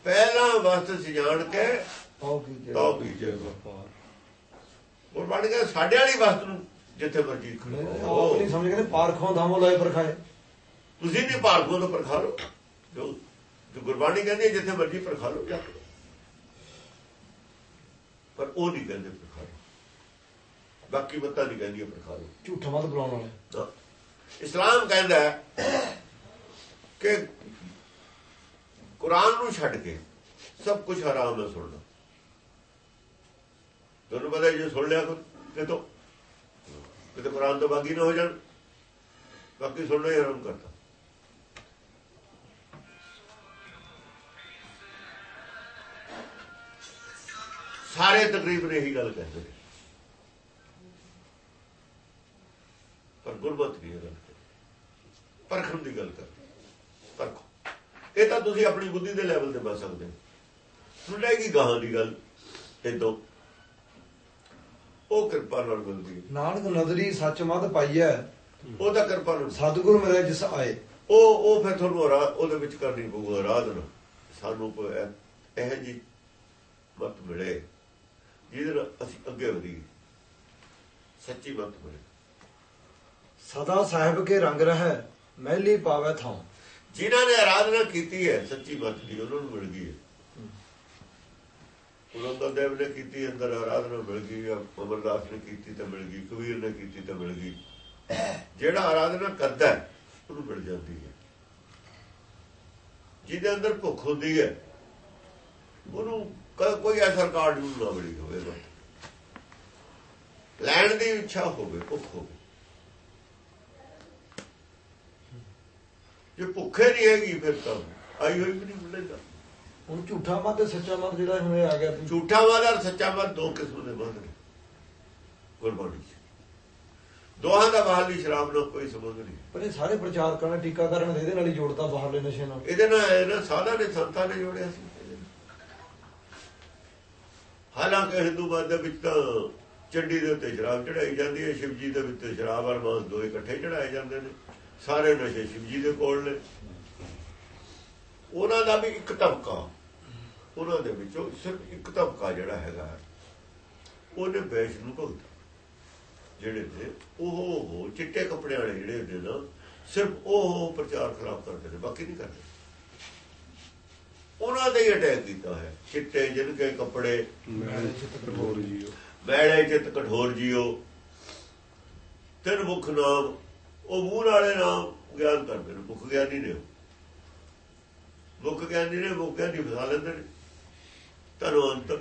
ਪਹਿਲਾ ਵਸਤ ਸਿਜਾਣ ਕੇ ਤਉ ਵਪਾਰ ਉਹ ਬਣ ਗਿਆ ਸਾਡੇ ਵਾਲੀ ਵਸਤ ਨੂੰ ਜਿੱਥੇ ਮਰਜ਼ੀ ਖੜੋ ਨਹੀਂ ਸਮਝ ਕਹਿੰਦੇ ਪਾਰਖੋਂ ਧਾਮੋ ਲਾਏ ਪਰਖਾਏ ਤੁਸੀਂ ਨਹੀਂ ਭਾਰਗੋ ਤੋਂ ਪਰਖਾ ਲਓ ਜੋ ਜੋ ਗੁਰਬਾਣੀ ਕਹਿੰਦੀ ਹੈ, ਜਿੱਥੇ ਮਰਜ਼ੀ ਪਰਖਾ ਲਓ। ਜਾ ਪਰ ਉਹ ਨਹੀਂ ਕਹਿੰਦੇ ਪਰਖਾ ਲਓ ਬਾਕੀ ਬੱਤਾ ਨਹੀਂ ਕਹਿੰਦੀ ਪਰਖਾ ਲਓ ਝੂਠਾ ਮਤ ਬੁਲਾਉਣ ਵਾਲੇ। ਇਸਲਾਮ ਕਹਿੰਦਾ ਹੈ ਕਿ ਕੁਰਾਨ ਨੂੰ ਛੱਡ ਕੇ ਸਭ ਕੁਝ ਹਰਾਮ ਹੈ ਸੁਣਨਾ। ਤੁਹਾਨੂੰ ਪਤਾ ਜੇ ਸੁਣ ਲਿਆ ਕਿਤੋਂ ਕਿਤੇ ਕੁਰਾਨ ਤੋਂ ਬਾਗੀ ਨਾ ਹੋ ਜਾਣ। ਬਾਕੀ ਸੁਣਨਾ ਹੀ ਹਰਾਮ ਕਰਤਾ। ਸਾਰੇ ਤਕਰੀਬਨ ਇਹੀ ਗੱਲ ਕਹਿੰਦੇ ਨੇ। ਪਰ ਗੁਰਬਤ ਨਹੀਂ ਇਹ ਗੱਲ ਕਰਦੀ। ਪਰਖਣ ਦੀ ਗੱਲ ਕਰਦੇ ਪਰਖੋ। ਇਹ ਤਾਂ ਤੁਸੀਂ ਆਪਣੀ ਬੁੱਧੀ ਦੇ ਲੈਵਲ ਤੇ ਬਚ ਸਕਦੇ ਹੋ। ਰਹੇਗੀ ਗਾਹਾਂ ਦੀ ਗੱਲ ਇਦੋਂ ਉਹ ਕਿਰਪਾ ਨਾਲ ਮਿਲਦੀ ਹੈ। ਨਾਨਕ ਨਦਰੀ ਸੱਚ ਮਤ ਪਾਈਐ ਉਹ ਤਾਂ ਕਿਰਪਾ ਨਾਲ। ਸਤਿਗੁਰ ਮਿਲੇ ਜਿਸ ਆਏ। ਉਹ ਉਹ ਫਿਰ ਤੁਹਾਨੂੰ ਉਹਦੇ ਵਿੱਚ ਕਰਨੀ ਪਊਗਾ ਆਰਾਧਨਾ। ਸਾਨੂੰ ਇਹ ਜੀ ਮਤ ਮਿਲੇ। ਜਿਹਦੇ ਨਾਲ ਅਸੀਂ ਅੱਗੇ ਵਧੀਏ। ਸੱਚੀ ਮਤ ਮਿਲੇ। ਸਦਾ ਸਾਹਿਬ ਕੇ ਰੰਗ ਰਹਿ ਮਹਿਲੀ ਪਾਵੇ ਥਾਂ ਜਿਨ੍ਹਾਂ ਨੇ ਆਰਾਧਨਾ ਕੀਤੀ ਹੈ, ਸੱਚੀ ਮੱਤ ਦੀ ਉਹਨਾਂ ਨੂੰ ਮਿਲ ਗਈ ਹੈ। ਗੁਰੂ ਦੇਵ ਨੇ ਕੀਤੀ ਅੰਦਰ ਆਰਾਧਨਾ ਮਿਲ ਗਈ ਅਮਰਦਾਸ ਨੇ ਕੀਤੀ ਤਾਂ ਮਿਲ ਗਈ, ਕਬੀਰ ਨੇ ਕੀਤੀ ਤਾਂ ਮਿਲ ਗਈ। ਜਿਹੜਾ ਆਰਾਧਨਾ ਕਰਦਾ ਉਹਨੂੰ ਮਿਲ ਜਾਂਦੀ ਹੈ। ਜਿਹਦੇ ਅੰਦਰ ਭੁੱਖ ਹੁੰਦੀ ਹੈ, ਉਹਨੂੰ ਕੋਈ ਐਸਾ ਕਾਰਡ ਨੂੰ ਨਾ ਮਿਲੀ ਹੋਵੇ ਲੈਣ ਦੀ ਇੱਛਾ ਹੋਵੇ, ਭੁੱਖ ਹੋਵੇ। ਜੇ ਭੁੱਖੇ ਨਹੀਂ ਹੈਗੀ ਫਿਰ ਤਾਂ ਆਈ ਹੋਈ ਵੀ ਨਹੀਂ ਮਿਲੇਗਾ ਹੁਣ ਝੂਠਾ ਮਤ ਤੇ ਸੱਚਾ ਮਤ ਜਿਹੜਾ ਹੁਣ ਆ ਗਿਆ ਝੂਠਾ ਮਤ ਔਰ ਸੱਚਾ ਮਤ ਦੋ ਕਿਸਮ ਦੇ ਮਤ ਨੇ। ਗੁਰਬਾਣੀ ਦੋਹਾਂ ਦਾ ਬਾਹਰਲੀ ਸ਼ਰਾਬ ਨਾਲ ਕੋਈ ਸੰਬੰਧ ਨਹੀਂ। ਪਰ ਇਹ ਸਾਰੇ ਪ੍ਰਚਾਰਕਾਂ ਨੇ ਟੀਕਾਕਰਨ ਇਹਦੇ ਨਾਲ ਹੀ ਜੋੜਤਾ ਬਾਹਰਲੇ ਨਸ਼ੇ ਨਾਲ। ਇਹਦੇ ਨਾਲ ਇਹ ਨਾ ਸਾਧਾਂ ਨੇ ਸੰਤਾਂ ਨੇ ਜੋੜਿਆ ਸੀ। ਹਾਲਾਂਕਿ ਹਿੰਦੂ ਮਤ ਦੇ ਵਿੱਚ ਤਾਂ ਚੰਡੀ ਦੇ ਉੱਤੇ ਸ਼ਰਾਬ ਚੜਾਈ ਜਾਂਦੀ ਹੈ ਸ਼ਿਵਜੀ ਦੇ ਵਿੱਚ ਸ਼ਰਾਬ ਔਰ ਮਾਂਸ ਦੋਏ ਇਕੱਠੇ ਚੜਾਏ ਜਾਂਦੇ ਨੇ। ਸਾਰੇ ਨਸ਼ੇ ਸ਼ਿਵਜੀ ਦੇ ਕੋਲ ਨੇ। ਉਹਨਾਂ ਦਾ ਵੀ ਇੱਕ ਤਬਕਾ ਉਹਨਾਂ ਦੇ ਵਿੱਚੋਂ ਸਿਰਫ ਇੱਕ ਤਬਕਾ ਜਿਹੜਾ ਹੈਗਾ ਉਹਨੇ ਵੈਸ਼ਨੂ ਭਗਤ ਜਿਹੜੇ ਨੇ ਉਹ ਉਹ ਚਿੱਟੇ ਕੱਪੜੇ ਵਾਲੇ ਜਿਹੜੇ ਨੇ ਨਾ ਸਿਰਫ ਉਹ ਪ੍ਰਚਾਰ ਖਰਾਬ ਕਰਦੇ ਨੇ ਬਾਕੀ ਨਹੀਂ ਕਰਦੇ। ਉਹਨਾਂ ਦੇ ਅਟੈਕ ਕੀਤਾ ਹੈ। ਚਿੱਟੇ ਜਿਨ ਕੇ ਕੱਪੜੇ ਜੀਓ। ਮੈਲੇ ਚਿਤ ਕਠੋਰ ਜੀਓ। ਤਿੰਨ ਮੁਖ ਨਾਮ ਉਹ ਮੂੰਹ ਵਾਲੇ ਨਾਮ ਗਿਆਨ ਕਰਦੇ ਨੇ। ਮੁਖ ਗਿਆਨੀ ਨੇ। ਮੁਖ ਗਿਆਨੀ ਨੇ ਮੁਖ ਗਿਆਨੀ ਫਸਾ ਲੈਂਦੇ ਨੇ। ਧਨਵੰਤ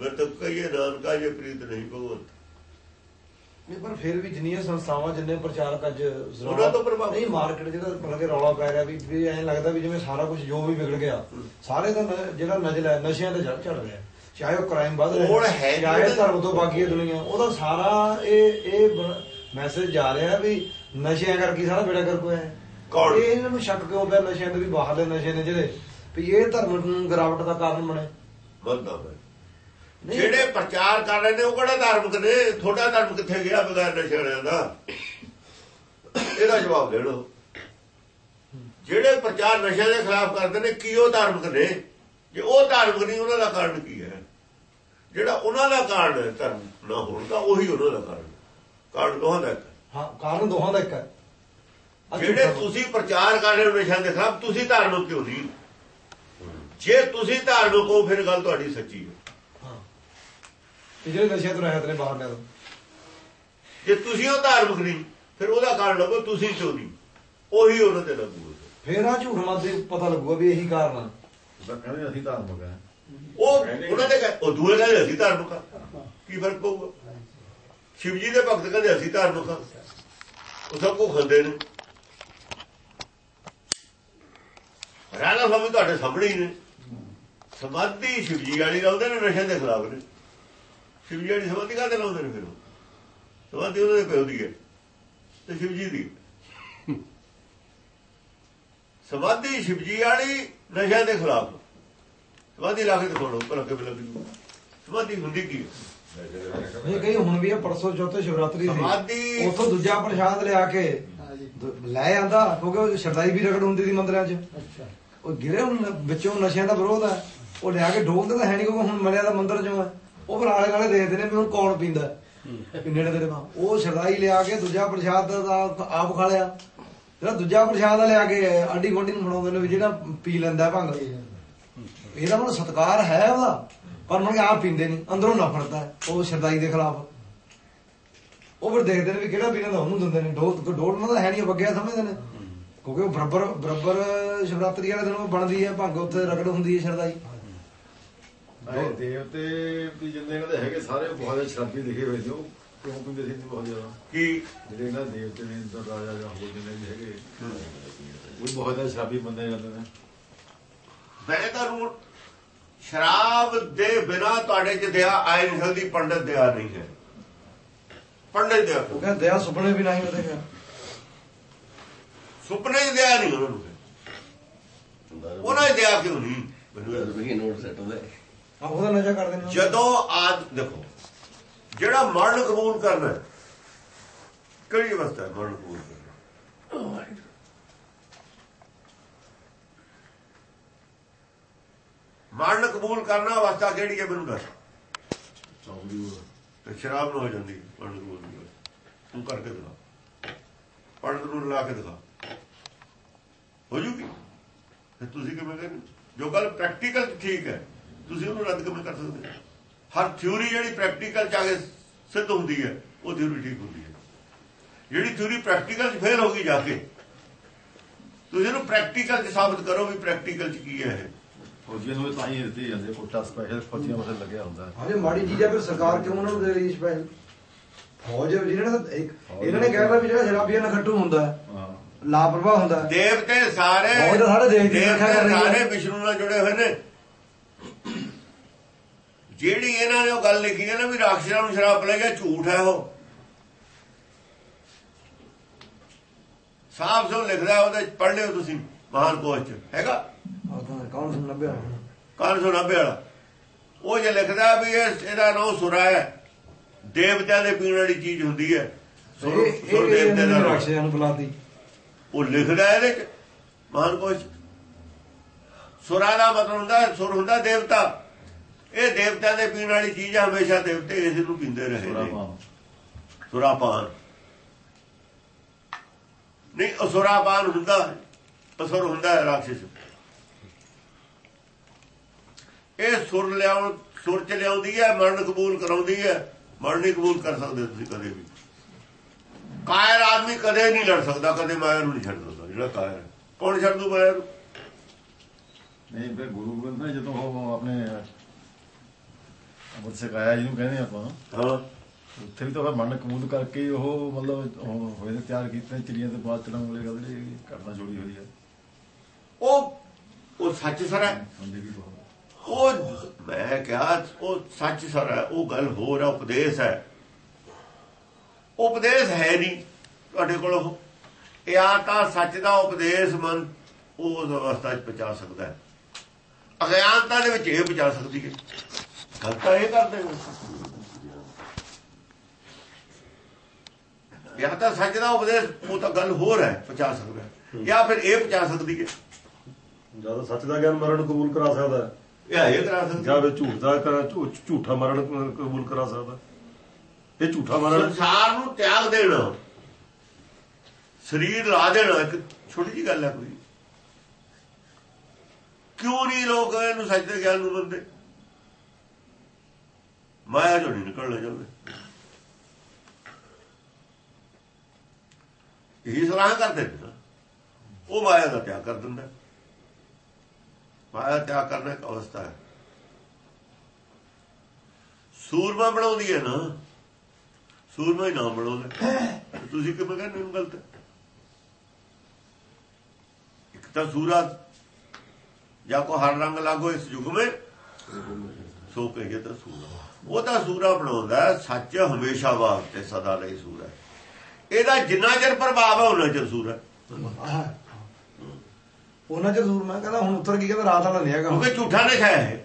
ਮਰਤਕ ਕਹੀਏ ਨਾਨਕਾ ਜੇ ਪ੍ਰੀਤ ਨਹੀਂ ਭਗਵੰਤ। ਨਹੀਂ ਪਰ ਫਿਰ ਵੀ ਜਿੰਨੀਆਂ ਸੰਸਥਾਵਾਂ ਜਿੰਨੇ ਪ੍ਰਚਾਰਕ ਅੱਜ ਉਹਨਾਂ ਤੋਂ ਪ੍ਰਭਾਵ- ਨਹੀਂ ਮਾਰਕੀਟ ਜਿਹੜਾ ਮਤਲਬ ਕਿ ਰੌਲਾ ਪੈ ਰਿਹਾ ਵੀ ਵੀ ਐਂ ਲੱਗਦਾ ਵੀ ਜਿਵੇਂ ਸਾਰਾ ਕੁਝ ਜੋ ਵੀ ਵਿਗੜ ਗਿਆ ਸਾਰੇ ਦਾ ਜਿਹੜਾ ਨਜ਼ਲ ਹੈ ਨਸ਼ਿਆਂ ਤੇ ਚੜ ਚੜ ਰਿਹਾ। ਚਾਹੇ ਉਹ ਕ੍ਰਾਈਮ ਵੱਧ ਰਿਹਾ ਹੈ ਚਾਹੇ ਜਿਹੜੇ- ਧਰਮ ਤੋਂ ਬਾਕੀ ਦੁਨੀਆ। ਉਹਦਾ ਸਾਰਾ ਇਹ ਇਹ ਮੈਸੇਜ ਜਾ ਰਿਹਾ ਵੀ ਨਸ਼ਿਆਂ ਕਰਕੇ ਸਾਰਾ ਬੇੜਾ ਕਰ ਹੋਇਆ ਹੈ। ਕੌਣ? ਇਹ ਇਹਨਾਂ ਨੂੰ ਸ਼ੱਕ ਕਿਉਂ ਪਿਆ ਨਸ਼ਿਆਂ ਦੇ ਵੀ ਬਾਹਰਲੇ ਨਸ਼ੇ ਨੇ ਜਿਹੜੇ? ਵੀ ਇਹ ਧਰਮ ਨੂੰ ਗਿਰਾਵਟ ਦਾ ਕਾਰਨ ਬਣੇ। ਬੰਦਾ। ਜਿਹੜੇ ਪ੍ਰਚਾਰ ਕਰ ਰਹੇ ਨੇ ਉਹ ਕਿਹੜਾ ਧਾਰਮਿਕ ਨੇ? ਤੁਹਾਡਾ ਧਰਮ ਕਿੱਥੇ ਗਿਆ ਬਗੈਰ ਨਸ਼ਿਆਂ ਦਾ? ਇਹਦਾ ਜਵਾਬ ਦੇ ਦਿਓ। ਜਿਹੜੇ ਪ੍ਰਚਾਰ ਨਸ਼ਿਆਂ ਦੇ ਖਿਲਾਫ ਕਰਦੇ ਨੇ ਕੀ ਉਹ ਧਾਰਮਿਕ ਨੇ? ਜੇ ਉਹ ਧਾਰਮਿਕ ਨਹੀਂ ਉਹਨਾਂ ਦਾ ਕਾਰਨ ਕੀ ਹੈ? ਜਿਹੜਾ ਉਹਨਾਂ ਦਾ ਕਾਰਨ ਹੈ ਧਰਮ ਨਾ ਹੋਣ ਦਾ ਉਹੀ ਉਹਨਾਂ ਦਾ ਕਾਰਨ। ਕਾਰਨ ਦੋਹਾਂ ਦਾ ਇੱਕ ਹੈ। ਕਾਰਨ ਦੋਹਾਂ ਦਾ ਇੱਕ ਹੈ। ਜਿਹੜੇ ਤੁਸੀਂ ਪ੍ਰਚਾਰ ਕਰ ਰਹੇ ਹੋ ਨਸ਼ਿਆਂ ਦੇ ਖਿਲਾਫ ਤੁਸੀਂ ਧਾਰਮਿਕ ਕਿਉਂ ਨਹੀਂ? ਜੇ ਤੁਸੀਂ ਧਾਰਮਿਕ ਹੋ ਫਿਰ ਗੱਲ ਤੁਹਾਡੀ ਸੱਚੀ ਹੈ। ਹਾਂ। ਤੇ ਜਿਹੜੇ ਨਸ਼ਿਆਂ ਤੋਂ ਰਹਿਤ ਨੇ ਬਾਹਰ ਲਿਆ ਜੇ ਤੁਸੀਂ ਉਹ ਧਾਰਮਿਕ ਨਹੀਂ ਫਿਰ ਉਹਦਾ ਕਾਰਨ ਲੱਭੋ ਤੁਸੀਂ ਕਿਉਂ ਨਹੀਂ? ਉਹੀ ਉਹਨਾਂ ਤੇ ਲੱਗੂ ਫੇਰ ਆ ਝੂਠ ਮਤ ਦੇ ਪਤਾ ਲੱਗੂਗਾ ਵੀ ਇਹੀ ਕਾਰਨ ਆ। ਕਹਿੰਦੇ ਅਸੀਂ ਧਾਰਮਿਕ ਆ। ਉਹ ਉਹਨਾਂ ਦੇ ਕਹਿ- ਉਹ ਦੂਏ ਕਹਿੰਦੇ ਅਸੀਂ ਧਾਰਮਿਕ ਆ। ਕੀ ਫ਼ਰਕ ਪਊਗਾ? ਸ਼ਿਵ ਜੀ ਦੇ ਭਗਤ ਕਹਿੰਦੇ ਅਸੀਂ ਧਾਰਮਿਕ ਆ। ਉਹ ਸਭ ਕੁਝ ਖਾਂਦੇ ਨੇ। ਰਾਣਾ ਸਵਾਮੀ ਤੁਹਾਡੇ ਸਾਹਮਣੇ ਹੀ ਨੇ। ਸਮਾਧੀ ਸ਼ਿਵਜੀ ਵਾਲੀ ਲਾਉਂਦੇ ਨੇ ਨਸ਼ੇ ਦੇ ਖਿਲਾਫ ਨੇ। ਸ਼ਿਵ ਵਾਲੀ ਸਮਾਧੀ ਕਾਹਦੇ ਲਾਉਂਦੇ ਨੇ ਫਿਰ ਉਹ? ਸਮਾਧੀ ਉਹਨਾਂ ਦੇ ਪਿਓ ਦੀ ਹੈ ਤੇ ਸ਼ਿਵਜੀ ਦੀ ਸਮਾਧੀ ਸ਼ਿਵਜੀ ਵਾਲੀ ਨਸ਼ਿਆਂ ਦੇ ਖਿਲਾਫ। ਸਮਾਧੀ ਲਾ ਕੇ ਦਿਖਾਉਣੋ ਭਲਾ ਕਿ ਲੱਗ ਸਮਾਧੀ ਹੁੰਦੀ ਕੀ ਇਹ ਕਹੀ ਹੁਣ ਵੀ ਆ ਪਰਸੋਂ ਚੌਥੇ ਸ਼ਿਵਰਾਤਰੀ ਸੀ। ਉਥੋਂ ਦੂਜਾ ਪ੍ਰਸ਼ਾਦ ਲਿਆ ਕੇ ਲੈ ਆਂਦਾ ਕਿਉਂਕਿ ਉਹ ਸ਼ਰਦਾਈ ਵੀ ਰਗੜ ਹੁੰਦੀ ਸੀ ਮੰਦਰਾਂ 'ਚ। ਉਹ ਗਿਰੇ ਹੁਣ ਵਿੱਚੋਂ ਨਸ਼ਿਆਂ ਦਾ ਵਿਰੋਧ ਹੈ ਉਹ ਲਿਆ ਕੇ ਡੋਲਦੇ ਤਾਂ ਹੈ ਨਹੀਂ ਕਿਉਂਕਿ ਹੁਣ ਮਰਿਆ ਦਾ ਮੰਦਰ 'ਚੋਂ ਹੈ ਉਹ ਫਿਰ ਆਲੇ ਨਾਲੇ ਦੇਖਦੇ ਨੇ ਵੀ ਹੁਣ ਕੌਣ ਪੀਂਦਾ ਨੇੜੇ ਤੇੜੇ ਮਾ ਉਹ ਸ਼ਰਦਾਈ ਲਿਆ ਕੇ ਦੂਜਾ ਪ੍ਰਸ਼ਾਦ ਦਾ ਆਪ ਖਾ ਲਿਆ। ਜਿਹੜਾ ਦੂਜਾ ਪ੍ਰਸ਼ਾਦ ਲਿਆ ਕੇ ਆਂਡੀ ਗੋਡੀ ਨੂੰ ਫੜਾਉਂਦੇ ਨੇ ਵੀ ਜਿਹੜਾ ਪੀ ਲੈਂਦਾ ਭੰਗ। ਇਹਦਾ ਮਨ ਸਤਕਾਰ ਹੈ ਉਹਦਾ। ਪਰ ਮਨ ਆਪ ਪੀਂਦੇ ਨਹੀਂ ਅੰਦਰੋਂ ਨਫ਼ਰਤ ਹੈ ਉਹ ਸ਼ਰਦਾਈ ਦੇ ਖਿਲਾਫ। ਉਹ ਫਿਰ ਦੇਖਦੇ ਨੇ ਵੀ ਕਿਹੜਾ ਪੀਣਾ ਦਾ ਉਹਨੂੰ ਦਿੰਦੇ ਨੇ ਡੋਲ ਡੋਲ ਉਹਨਾਂ ਦਾ ਹੈ ਨਹੀਂ ਉਹ ਬੱਗਿਆ ਸਮਝਦੇ ਨੇ। ਕਿਉਂਕਿ ਉਹ ਬਰਾਬਰ ਬਰਾਬਰ ਸ਼ਿਵਰਾਤਰੀ ਵਾਲੇ ਦਿਨ ਉਹ ਬਣਦੀ ਹੈ ਭੰਗ ਉੱਥੇ ਰਗੜ ਹੁੰਦੀ ਹੈ ਸ਼ਰਦਾਈ। ਦੇਵਤੇ ਵੀ ਜਿੰਨੇ ਇਹਨਾਂ ਦੇ ਹੈਗੇ ਸਾਰੇ ਬਹੁਤ ਜ਼ਿਆਦਾ ਸ਼ਰਾਬੀ ਲਿਖੇ ਹੋਏ ਉਹ। ਕਿਉਂ ਪੀਂਦੇ ਸੀ ਬਹੁਤ ਜ਼ਿਆਦਾ। ਕਿ? ਜਿਹੜੇ ਇਹਨਾਂ ਦੇਵਤੇ ਨੇ ਇੰਦਰ ਰਾਜਾ ਜਾਂ ਹੋਰ ਜਿੰਨੇ ਵੀ ਹੈਗੇ ਉਹ ਬਹੁਤ ਜ਼ਿਆਦਾ ਸ਼ਰਾਬੀ ਬੰਦੇ ਜਾਂਦੇ ਨੇ। ਮੈਂ ਤਾਂ ਰੂ ਸ਼ਰਾਬ ਦੇ ਬਿਨਾ ਤੁਹਾਡੇ ਚ ਦਇਆ ਆਈ ਨਹੀਂ ਸਕਦੀ ਪੰਡਤ ਦਇਆ ਨਹੀਂ ਹੈ। ਪੰਡਤ ਦਇਆ ਉਹ ਕਹਿੰਦੇ ਦਇਆ ਸੁਪਨੇ ਵੀ ਨਹੀਂ ਉਹਦੇ ਫਿਰ ਸੁਪਨੇ ਦੀ ਦਇਆ ਨਹੀਂ ਉਹਨਾਂ ਨੂੰ। ਉਹਨਾਂ ਦੀ ਦਇਆ ਕਿਉਂ ਨਹੀਂ? ਮੈਨੂੰ ਇਹ ਦੱਸੋ। ਵੀ ਨੋਟ ਸੈਟ ਹੁੰਦੇ ਆ ਉਹਦਾ ਨਸ਼ਾ ਕਰਦੇ ਨੇ ਜਦੋਂ ਆਦ ਦੇਖੋ ਜਿਹੜਾ ਮਰਨ ਕਬੂਲ ਕਰਨਾ ਕਿਹੜੀ ਅਵਸਥਾ ਮਰਨ ਕਬੂਲ ਕਰਨਾ? ਮਰਨ ਕਬੂਲ ਕਰਨਾ ਅਵਸਥਾ ਕਿਹੜੀ ਹੈ ਮੈਨੂੰ ਦੱਸ। ਤੇ ਸ਼ਰਾਬ ਨਾ ਹੋ ਜਾਂਦੀ ਮਰਨ ਕਬੂਲ ਨਹੀਂ ਤੂੰ ਕਰਕੇ ਦਿਖਾ। ਪੰਡਤ ਨੂੰ ਲਾ ਕੇ ਦਿਖਾ। ਹੋ ਜੂਗੀ। ਫਿਰ ਤੁਸੀਂ ਕਿਵੇਂ ਕਹਿੰਦੇ ਜੋ ਗੱਲ ਪ੍ਰੈਕਟੀਕਲ ਠੀਕ ਹੈ, ਤੁਸੀਂ ਉਹਨੂੰ ਰੱਦ ਕਿਵੇਂ ਕਰ ਸਕਦੇ ਹੋ? ਹਰ ਥਿਊਰੀ ਜਿਹੜੀ ਪ੍ਰੈਕਟੀਕਲ ਚ ਆ ਕੇ ਸਿੱਧ ਹੁੰਦੀ ਹੈ, ਉਹ ਥਿਊਰੀ ਠੀਕ ਹੁੰਦੀ ਹੈ। ਜਿਹੜੀ ਥਿਊਰੀ ਪ੍ਰੈਕਟੀਕਲ ਚ ਫੇਲ ਹੋ ਗਈ ਜਾ ਕੇ, ਤੁਸੀਂ ਉਹਨੂੰ ਪ੍ਰੈਕਟੀਕਲ ਚ ਸਾਬਤ ਕਰੋ ਵੀ ਪ੍ਰੈਕਟੀਕਲ ਚ ਕੀ ਹੈ ਇਹ। ਫੌਜੀਆਂ ਨੂੰ ਤਾਂ ਹੀ ਦਿੱਤੇ ਜਾਂਦੇ ਕੋਟਾ ਸਪੈਸ਼ਲ ਫੌਜੀਆਂ ਵਾਸਤੇ ਲੱਗਿਆ ਹੁੰਦਾ ਹੈ। ਜੇ ਮਾੜੀ ਚੀਜ਼ ਆ ਫਿਰ ਸਰਕਾਰ ਕਿਉਂ ਉਹਨਾਂ ਨੂੰ ਦੇ ਰਹੀ ਸਪੈਸ਼ਲ ਫੌਜ ਜਿਹਨਾਂ ਨੇ ਤਾਂ ਇੱਕ ਇਹਨਾਂ ਨੇ ਕਹਿਤਾ ਵੀ ਜਿਹੜਾ ਸ਼ਰਾਬੀਆਂ ਨਾਲ ਖੱਟੂ ਹੁੰਦਾ ਹੈ, ਹਾਂ ਲਾਪਰਵਾਹ ਹੁੰਦਾ ਹੈ। ਦੇਵਤੇ ਸਾਰੇ ਬਹੁਤ ਸਾਰੇ ਦੇਸ਼ ਦੀ ਰੱਖਿਆ ਕਰ ਦੇਵਤੇ ਰਹੀ ਹੈ। ਸਾਰੇ ਵਿਸ਼ਨੂੰ ਨਾਲ ਜੁੜੇ ਹੋਏ ਨੇ ਜਿਹੜੀ ਇਹਨਾਂ ਨੇ ਉਹ ਗੱਲ ਲਿਖੀ ਹੈ ਨਾ ਵੀ ਰਾਖਸ਼ਾਂ ਨੂੰ ਸ਼ਰਾਬ ਪਿਲਾਈ ਗਿਆ ਝੂਠ ਹੈ ਉਹ ਸਾਫ਼ ਸੋ ਲਿਖਦਾ ਉਹਦੇ ਪੜ੍ਹ ਲਿਓ ਤੁਸੀਂ ਮਹਾਨ ਕੋਸ਼ ਚ ਹੈਗਾ ਕੌਣ ਸੁਣ ਲੱਭਿਆ? ਕਾਨ ਸੋ 90 ਵਾਲਾ ਉਹ ਜੇ ਲਿਖਦਾ ਵੀ ਇਹ ਇਹਦਾ ਨਾਮ ਸੁਰਾ ਹੈ। ਦੇਵਤਿਆਂ ਦੇ ਪੀਣ ਵਾਲੀ ਚੀਜ਼ ਹੁੰਦੀ ਹੈ। ਸੁਰ ਦੇਵਤੇ ਦਾ। ਰਾਖਸ਼ਿਆਂ ਨੂੰ ਬੁਲਾਤੀ। ਉਹ ਲਿਖਦਾ ਇਹਦੇ ਚ। ਮਹਾਨ ਕੋਸ਼ ਸੁਰਾ ਦਾ ਮਤਲਬ ਹੁੰਦਾ ਸੁਰ ਹੁੰਦਾ ਦੇਵਤਾ। ਇਹ ਦੇਵਤਿਆਂ ਦੇ ਪੀਣ ਵਾਲੀ ਚੀਜ਼ ਹੈ ਹਮੇਸ਼ਾ ਦੇਵਤੇ ਇਸ ਨੂੰ ਪੀਂਦੇ ਰਹੇ ਸੁਰਾ ਨੇ। ਸੁਰਾਪਾਨ। ਨਹੀਂ ਅਸੁਰਾਪਾਨ ਹੁੰਦਾ ਹੈ। ਅਸੁਰ ਹੁੰਦਾ ਹੈ ਰਾਖਸ਼। ਇਹ ਸੁਰ ਲਿਆਉਣ ਸੁਰ ਚ ਲਿਆਉਂਦੀ ਹੈ ਮਰਨ ਕਬੂਲ ਕਰਾਉਂਦੀ ਹੈ। ਮਰਨ ਨਹੀਂ ਕਬੂਲ ਕਰ ਸਕਦੇ ਤੁਸੀਂ ਕਦੇ ਵੀ। ਕਾਇਰ ਆਦਮੀ ਕਦੇ ਨਹੀਂ ਲੜ ਸਕਦਾ ਕਦੇ ਮਾਇਆ ਨੂੰ ਨਹੀਂ ਛੱਡ ਸਕਦਾ ਜਿਹੜਾ ਕਾਇਰ ਕੌਣ ਛੱਡ ਦੂ ਮਾਇਆ ਨੂੰ? ਨਹੀਂ ਫਿਰ ਗੁਰੂ ਗ੍ਰੰਥ ਨੇ ਜਦੋਂ ਉਹ ਆਪਣੇ ਅਮਰ ਸਿਖਾਇਆ ਜਿਹਨੂੰ ਕਹਿੰਦੇ ਆਪਾਂ ਹਾਂ। ਉੱਥੇ ਵੀ ਤਾਂ ਫਿਰ ਮਨ ਕਬੂਲ ਕਰਕੇ ਉਹ ਮਤਲਬ ਹੋਏ ਨੇ ਤਿਆਰ ਕੀਤੇ ਚਿੜੀਆਂ ਤੇ ਬਾਅਦ ਚੜਾਉਣ ਵਾਲੇ ਗੱਲ ਜਿਹੜੀ ਘਟਨਾ ਜੋੜੀ ਹੋਈ ਹੈ। ਉਹ ਉਹ ਸੱਚ ਸਰ ਹੈ। ਹੁੰਦੀ ਵੀ ਬਹੁਤ। ਉਹ ਮੈਂ ਕਿਹਾ, ਉਹ ਸੱਚ ਸਰ ਉਹ ਗੱਲ ਹੋਰ ਹੈ, ਉਪਦੇਸ਼ ਹੈ। ਉਪਦੇਸ਼ ਹੈ ਨਹੀਂ ਤੁਹਾਡੇ ਕੋਲ ਇਹ ਆ ਤਾਂ ਸੱਚ ਦਾ ਉਪਦੇਸ਼ ਮਨ ਉਸ ਅਵਸਥਾ 'ਚ ਪਹੁੰਚਾ ਸਕਦਾ ਹੈ। ਅਗਿਆਨਤਾ ਦੇ ਵਿੱਚ ਇਹ ਪਹੁੰਚਾ ਸਕਦੀ ਹੈ। ਗੱਲ ਤਾਂ ਇਹ ਕਰਦੇ ਹੋ ਜਾਂ ਤਾਂ ਸੱਚ ਦਾ ਉਪਦੇਸ਼, ਉਹ ਤਾਂ ਗੱਲ ਹੋਰ ਹੈ, ਪਹੁੰਚਾ ਸਕਦਾ ਜਾਂ ਫਿਰ ਇਹ ਪਹੁੰਚਾ ਸਕਦੀ ਹੈ। ਜਦ ਸੱਚ ਦਾ ਗਿਆਨ ਮਰਨ ਕਬੂਲ ਕਰਾ ਸਕਦਾ ਹੈ ਇਹ ਹੈ ਜਾਂ ਫਿਰ ਝੂਠ ਦਾ ਕਰ- ਝੂਠਾ ਮਰਨ ਕਬੂਲ ਕਰਾ ਸਕਦਾ। ਇਹ ਝੂਠਾ ਮਰਨ ਸੰਸਾਰ ਨੂੰ ਤਿਆਗ ਦੇਣਾ। ਸਰੀਰ ਲਾ ਦੇਣਾ ਇੱਕ ਛੋਟੀ ਜੀ ਗੱਲ ਹੈ ਕੋਈ। ਕਿਉਂ ਨਹੀਂ ਲੋਕ ਇਹਨੂੰ ਸੱਚ ਦੇ ਗਿਆਨ ਨੂੰ ਮੰਨਦੇ? ਮਾਇਆ ਚੋਂ ਨਿਕਲਣਾ ਚਾਹੁੰਦੇ ਇਹੀ ਸਲਾਹ ਕਰਦੇ ਨਾ। ਉਹ ਮਾਇਆ ਦਾ ਤਿਆਗ ਕਰ ਦਿੰਦਾ। ਮਾਇਆ ਤਿਆਗ ਕਰਨਾ ਇੱਕ ਅਵਸਥਾ ਹੈ ਸੂਰਮਾ ਬਣਾਉਂਦੀ ਹੈ ਨਾ, ਸੂਰਮਾ ਹੀ ਨਾਮ ਬਣਾਉਂਦਾ ਤੁਸੀਂ ਕਿਵੇਂ ਕਹਿੰਦੇ ਹੋ ਗਲਤ ਇੱਕ ਤਾਂ ਸੂਰਾ ਜਾਂ ਕੋ ਹਰ ਰੰਗ ਲਾਗੋ ਇਸ ਯੁਗ ਮੇ ਸੋ ਕਹੀਏ ਤਾਂ ਸੂਰਾ ਉਹ ਤਾਂ ਸੂਰਾ ਬਣਾਉਂਦਾ ਸੱਚ ਹਮੇਸ਼ਾ ਵਾਸਤੇ ਸਦਾ ਲਈ ਸੂਰਾ ਹੈ। ਇਹਦਾ ਜਿੰਨਾ ਚਿਰ ਪ੍ਰਭਾਵ ਹੈ, ਉਹਨਾਂ ਚਿਰ ਸੂਰਾ ਹੈ। ਉਹਨਾਂ ਚ ਜ਼ਰੂਰ ਮੈਂ ਕਹਿੰਦਾ ਹੁਣ ਉੱਤਰ ਕੀ ਕਹਿੰਦਾ ਰਾਤ ਵਾਲਾ ਨਹੀਂ ਹੈਗਾ ਕਿਉਂਕਿ ਝੂਠਾ ਨਸ਼ਾ ਹੈ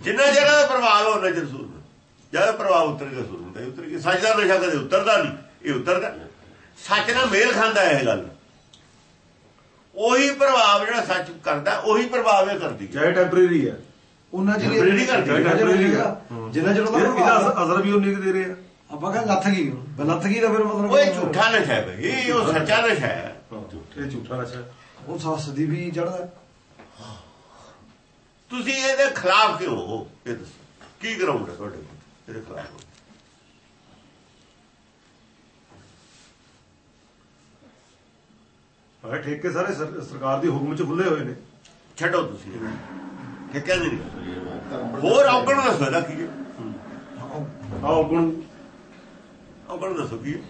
ਜਿੰਨਾ ਚਿਰ ਇਹਦਾ ਪ੍ਰਭਾਵ ਹੈ ਉਹਨਾਂ ਚਿਰ ਸੂਰ ਜਦ ਪ੍ਰਭਾਵ ਉਤਰ ਗਿਆ ਸੂਰ ਹੁੰਦਾ ਉਤਰ ਗਿਆ ਸੱਚ ਦਾ ਨਸ਼ਾ ਕਦੇ ਉਤਰਦਾ ਨਹੀਂ ਇਹ ਉਤਰਦਾ। ਸੱਚ ਨਾਲ ਮੇਲ ਖਾਂਦਾ ਹੈ ਇਹ ਗੱਲ। ਉਹੀ ਪ੍ਰਭਾਵ ਜਿਹੜਾ ਸੱਚ ਕਰਦਾ ਉਹੀ ਪ੍ਰਭਾਵ ਇਹ ਕਰਦੀ ਹੈ। ਚਾਹੇ ਟੈਂਪਰੇਰੀ ਹੈ ਉਹਨਾਂ ਚ Temporary ਨਹੀਂ ਕਰਦੀ, ਜਿੰਨਾ ਚਿਰ temporary ਹੈਗਾ, ਜਿੰਨਾ ਚਿਰ ਉਹਦਾ ਅਸਰ ਵੀ ਉਨੀ ਕੁ ਦੇ ਰਹੇ। ਆ ਆਪਾਂ ਕਹਿੰਦੇ ਲੱਥ ਗਈ ਉਹ। ਲੱਥ ਗਈ ਤਾਂ ਫਿਰ ਮਤਲਬ ਉਹ ਝੂਠਾ ਨਸ਼ਾ ਹੈ ਇਹ ਉਹ ਸੱਚਾ ਨਸ਼ਾ ਹੈ। ਇਹ ਝੂਠਾ ਨਸ਼ਾ ਹੈ। ਉਹ ਸੱਸ ਦੀ ਵੀ ਚੜਦਾ ਤੁਸੀਂ ਇਹਦੇ ਖਿਲਾਫ ਕਿਉਂ ਹੋ ਇਹ ਦੱਸੋ ਕੀ ਗਰਾਊਂਡ ਹੈ ਤੁਹਾਡੇ ਕੋਲ ਇਹਦੇ ਖਿਲਾਫ ਹਾਂ ਠੇਕੇ ਸਾਰੇ ਸਰ- ਸਰਕਾਰ ਦੀ ਹੁਕਮ ਚ ਖੁੱਲੇ ਹੋਏ ਨੇ ਛੱਡੋ ਤੁਸੀਂ ਇਹ ਕਹਿੰਦੇ ਨਹੀਂ ਹੋਰ ਔਗਣ ਦੱਸੋ ਇਹਦਾ ਕੀ ਹੈ ਆਹ ਗੁਣ ਔਗਣ ਦੱਸੋ ਕੀ ਹੈ